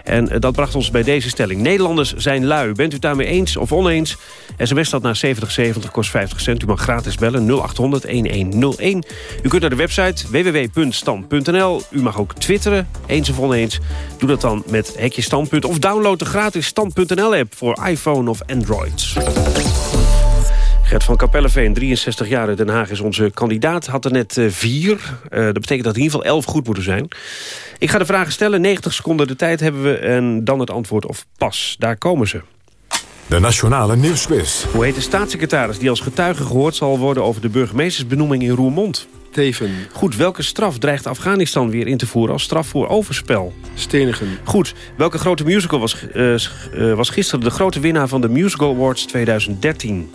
En uh, dat bracht ons bij deze stelling. Nederlanders zijn lui. Bent u daarmee eens of oneens? SMS staat naar 7070, kost 50 cent. U mag gratis bellen 0800 1101. U kunt naar de website www.stand.nl. U mag ook twitteren, eens of oneens. Doe dat dan met Hekje Standpunt. Of download de gratis Stand.nl-app voor iPhone of Android. Gert van Kapelleveen, 63 jaar uit Den Haag, is onze kandidaat. Had er net uh, vier. Uh, dat betekent dat in ieder geval elf goed moeten zijn. Ik ga de vragen stellen. 90 seconden de tijd hebben we. En dan het antwoord of pas. Daar komen ze. De Nationale Nieuwsquiz. Hoe heet de staatssecretaris die als getuige gehoord zal worden... over de burgemeestersbenoeming in Roermond? Teven. Goed, welke straf dreigt Afghanistan weer in te voeren als straf voor overspel? Stenigen. Goed, welke grote musical was, uh, uh, was gisteren de grote winnaar van de Musical Awards 2013?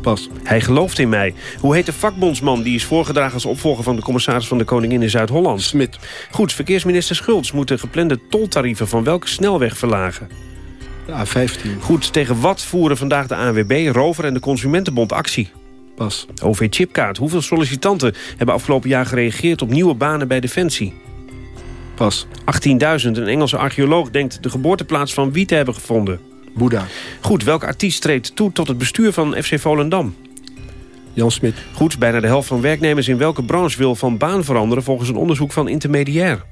Pas. Hij gelooft in mij. Hoe heet de vakbondsman die is voorgedragen als opvolger van de commissaris van de Koningin in Zuid-Holland? Smit. Goed, verkeersminister Schultz moet de geplande toltarieven van welke snelweg verlagen? De A15. Goed, tegen wat voeren vandaag de ANWB, Rover en de Consumentenbond actie? Pas. OV-chipkaart. Hoeveel sollicitanten hebben afgelopen jaar gereageerd op nieuwe banen bij Defensie? Pas. 18.000. Een Engelse archeoloog denkt de geboorteplaats van wie te hebben gevonden? Boeddha. Goed, welke artiest treedt toe tot het bestuur van FC Volendam? Jan Smit. Goed, bijna de helft van werknemers in welke branche wil van baan veranderen... volgens een onderzoek van Intermediair?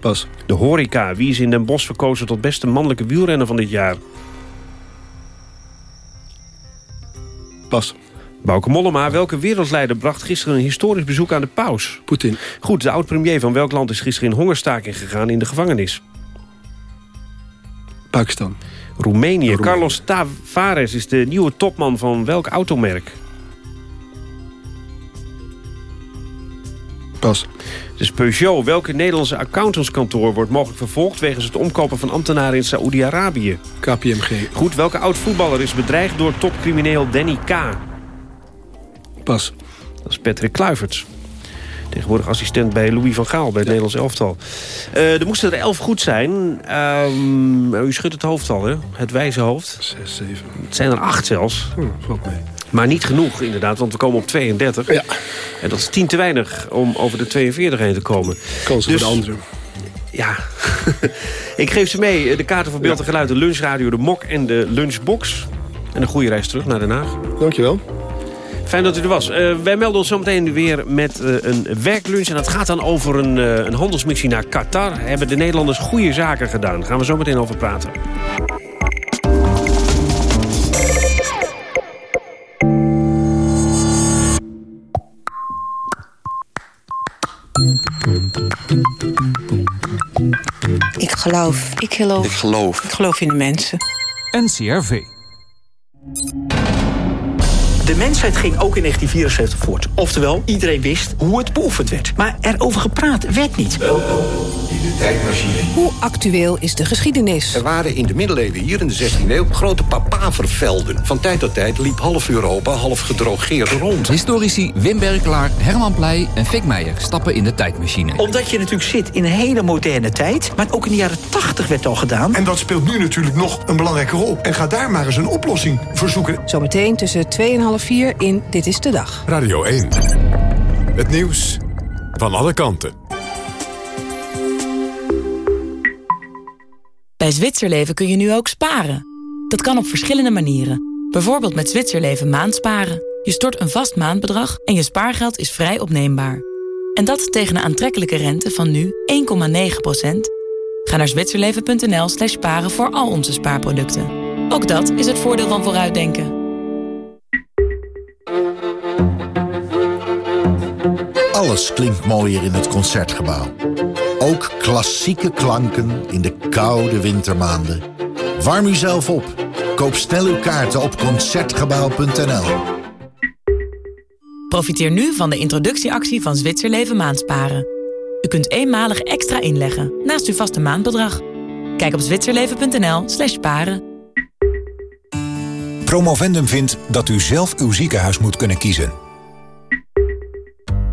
Pas. De horeca. Wie is in Den Bosch verkozen tot beste mannelijke wielrenner van dit jaar? Pas. Bauke Mollema, welke wereldleider bracht gisteren een historisch bezoek aan de paus? Poetin. Goed, de oud-premier van welk land is gisteren in hongerstaking gegaan in de gevangenis? Pakistan. Roemenië. Roemenië. Carlos Tavares is de nieuwe topman van welk automerk? Pas. Dus Peugeot. Welke Nederlandse accountantskantoor wordt mogelijk vervolgd... wegens het omkopen van ambtenaren in Saoedi-Arabië? KPMG. Goed, welke oud-voetballer is bedreigd door topcrimineel Danny K? Pas. Dat is Patrick Kluiverts. Tegenwoordig assistent bij Louis van Gaal bij het Nederlands elftal. Uh, er moesten er elf goed zijn. Um, u schudt het hoofd al, hè? Het wijze hoofd. Zes, zeven. Het zijn er acht zelfs. Hm, valt mee. Maar niet genoeg, inderdaad, want we komen op 32. Ja. En dat is tien te weinig om over de 42 heen te komen. Kansen dus, voor de anderen. Ja. ik geef ze mee. De kaarten voor beeld en geluid, de lunchradio, de mok en de lunchbox. En een goede reis terug naar Den Haag. Dankjewel. Fijn dat u er was. Uh, wij melden ons zometeen weer met uh, een werklunch. En dat gaat dan over een, uh, een handelsmissie naar Qatar. Hebben de Nederlanders goede zaken gedaan. Daar gaan we zo meteen over praten. Ik geloof. Ik geloof. Ik geloof. Ik geloof in de mensen. NCRV. De mensheid ging ook in 1974 voort. Oftewel, iedereen wist hoe het beoefend werd. Maar erover gepraat werd niet. Welkom in de tijdmachine. Hoe actueel is de geschiedenis? Er waren in de middeleeuwen hier in de 16e eeuw grote papavervelden. Van tijd tot tijd liep half Europa half gedrogeerd rond. Historici Wim Berklaar, Herman Pleij en Fik Meijer stappen in de tijdmachine. Omdat je natuurlijk zit in een hele moderne tijd. Maar ook in de jaren 80 werd al gedaan. En dat speelt nu natuurlijk nog een belangrijke rol. En ga daar maar eens een oplossing voor zoeken. Zometeen tussen 2,5 4 in Dit is de Dag. Radio 1. Het nieuws van alle kanten. Bij Zwitserleven kun je nu ook sparen. Dat kan op verschillende manieren. Bijvoorbeeld met Zwitserleven maandsparen. Je stort een vast maandbedrag en je spaargeld is vrij opneembaar. En dat tegen een aantrekkelijke rente van nu 1,9%. Ga naar zwitserleven.nl slash sparen voor al onze spaarproducten. Ook dat is het voordeel van vooruitdenken. Alles klinkt mooier in het Concertgebouw. Ook klassieke klanken in de koude wintermaanden. Warm uzelf op. Koop snel uw kaarten op Concertgebouw.nl. Profiteer nu van de introductieactie van Zwitserleven Maandsparen. U kunt eenmalig extra inleggen naast uw vaste maandbedrag. Kijk op zwitserleven.nl slash sparen. Promovendum vindt dat u zelf uw ziekenhuis moet kunnen kiezen.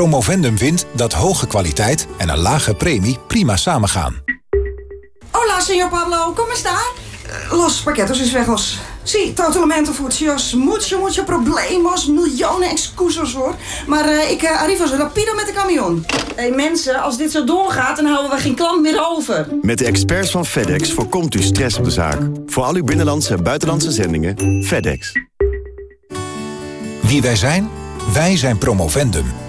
Promovendum vindt dat hoge kwaliteit en een lage premie prima samengaan. Hola, señor Pablo. ¿Cómo está? Eh, Los paquetos is vejos. Sí, totalmente futsios. Mucho, mucho problemos. Miljoenen excuses hoor. Maar eh, ik uh, arrivo zo rapido met de camion. Hé hey, mensen, als dit zo doorgaat, dan houden we geen klant meer over. Met de experts van FedEx voorkomt u stress op de zaak. Voor al uw binnenlandse en buitenlandse zendingen, FedEx. Wie wij zijn? Wij zijn Promovendum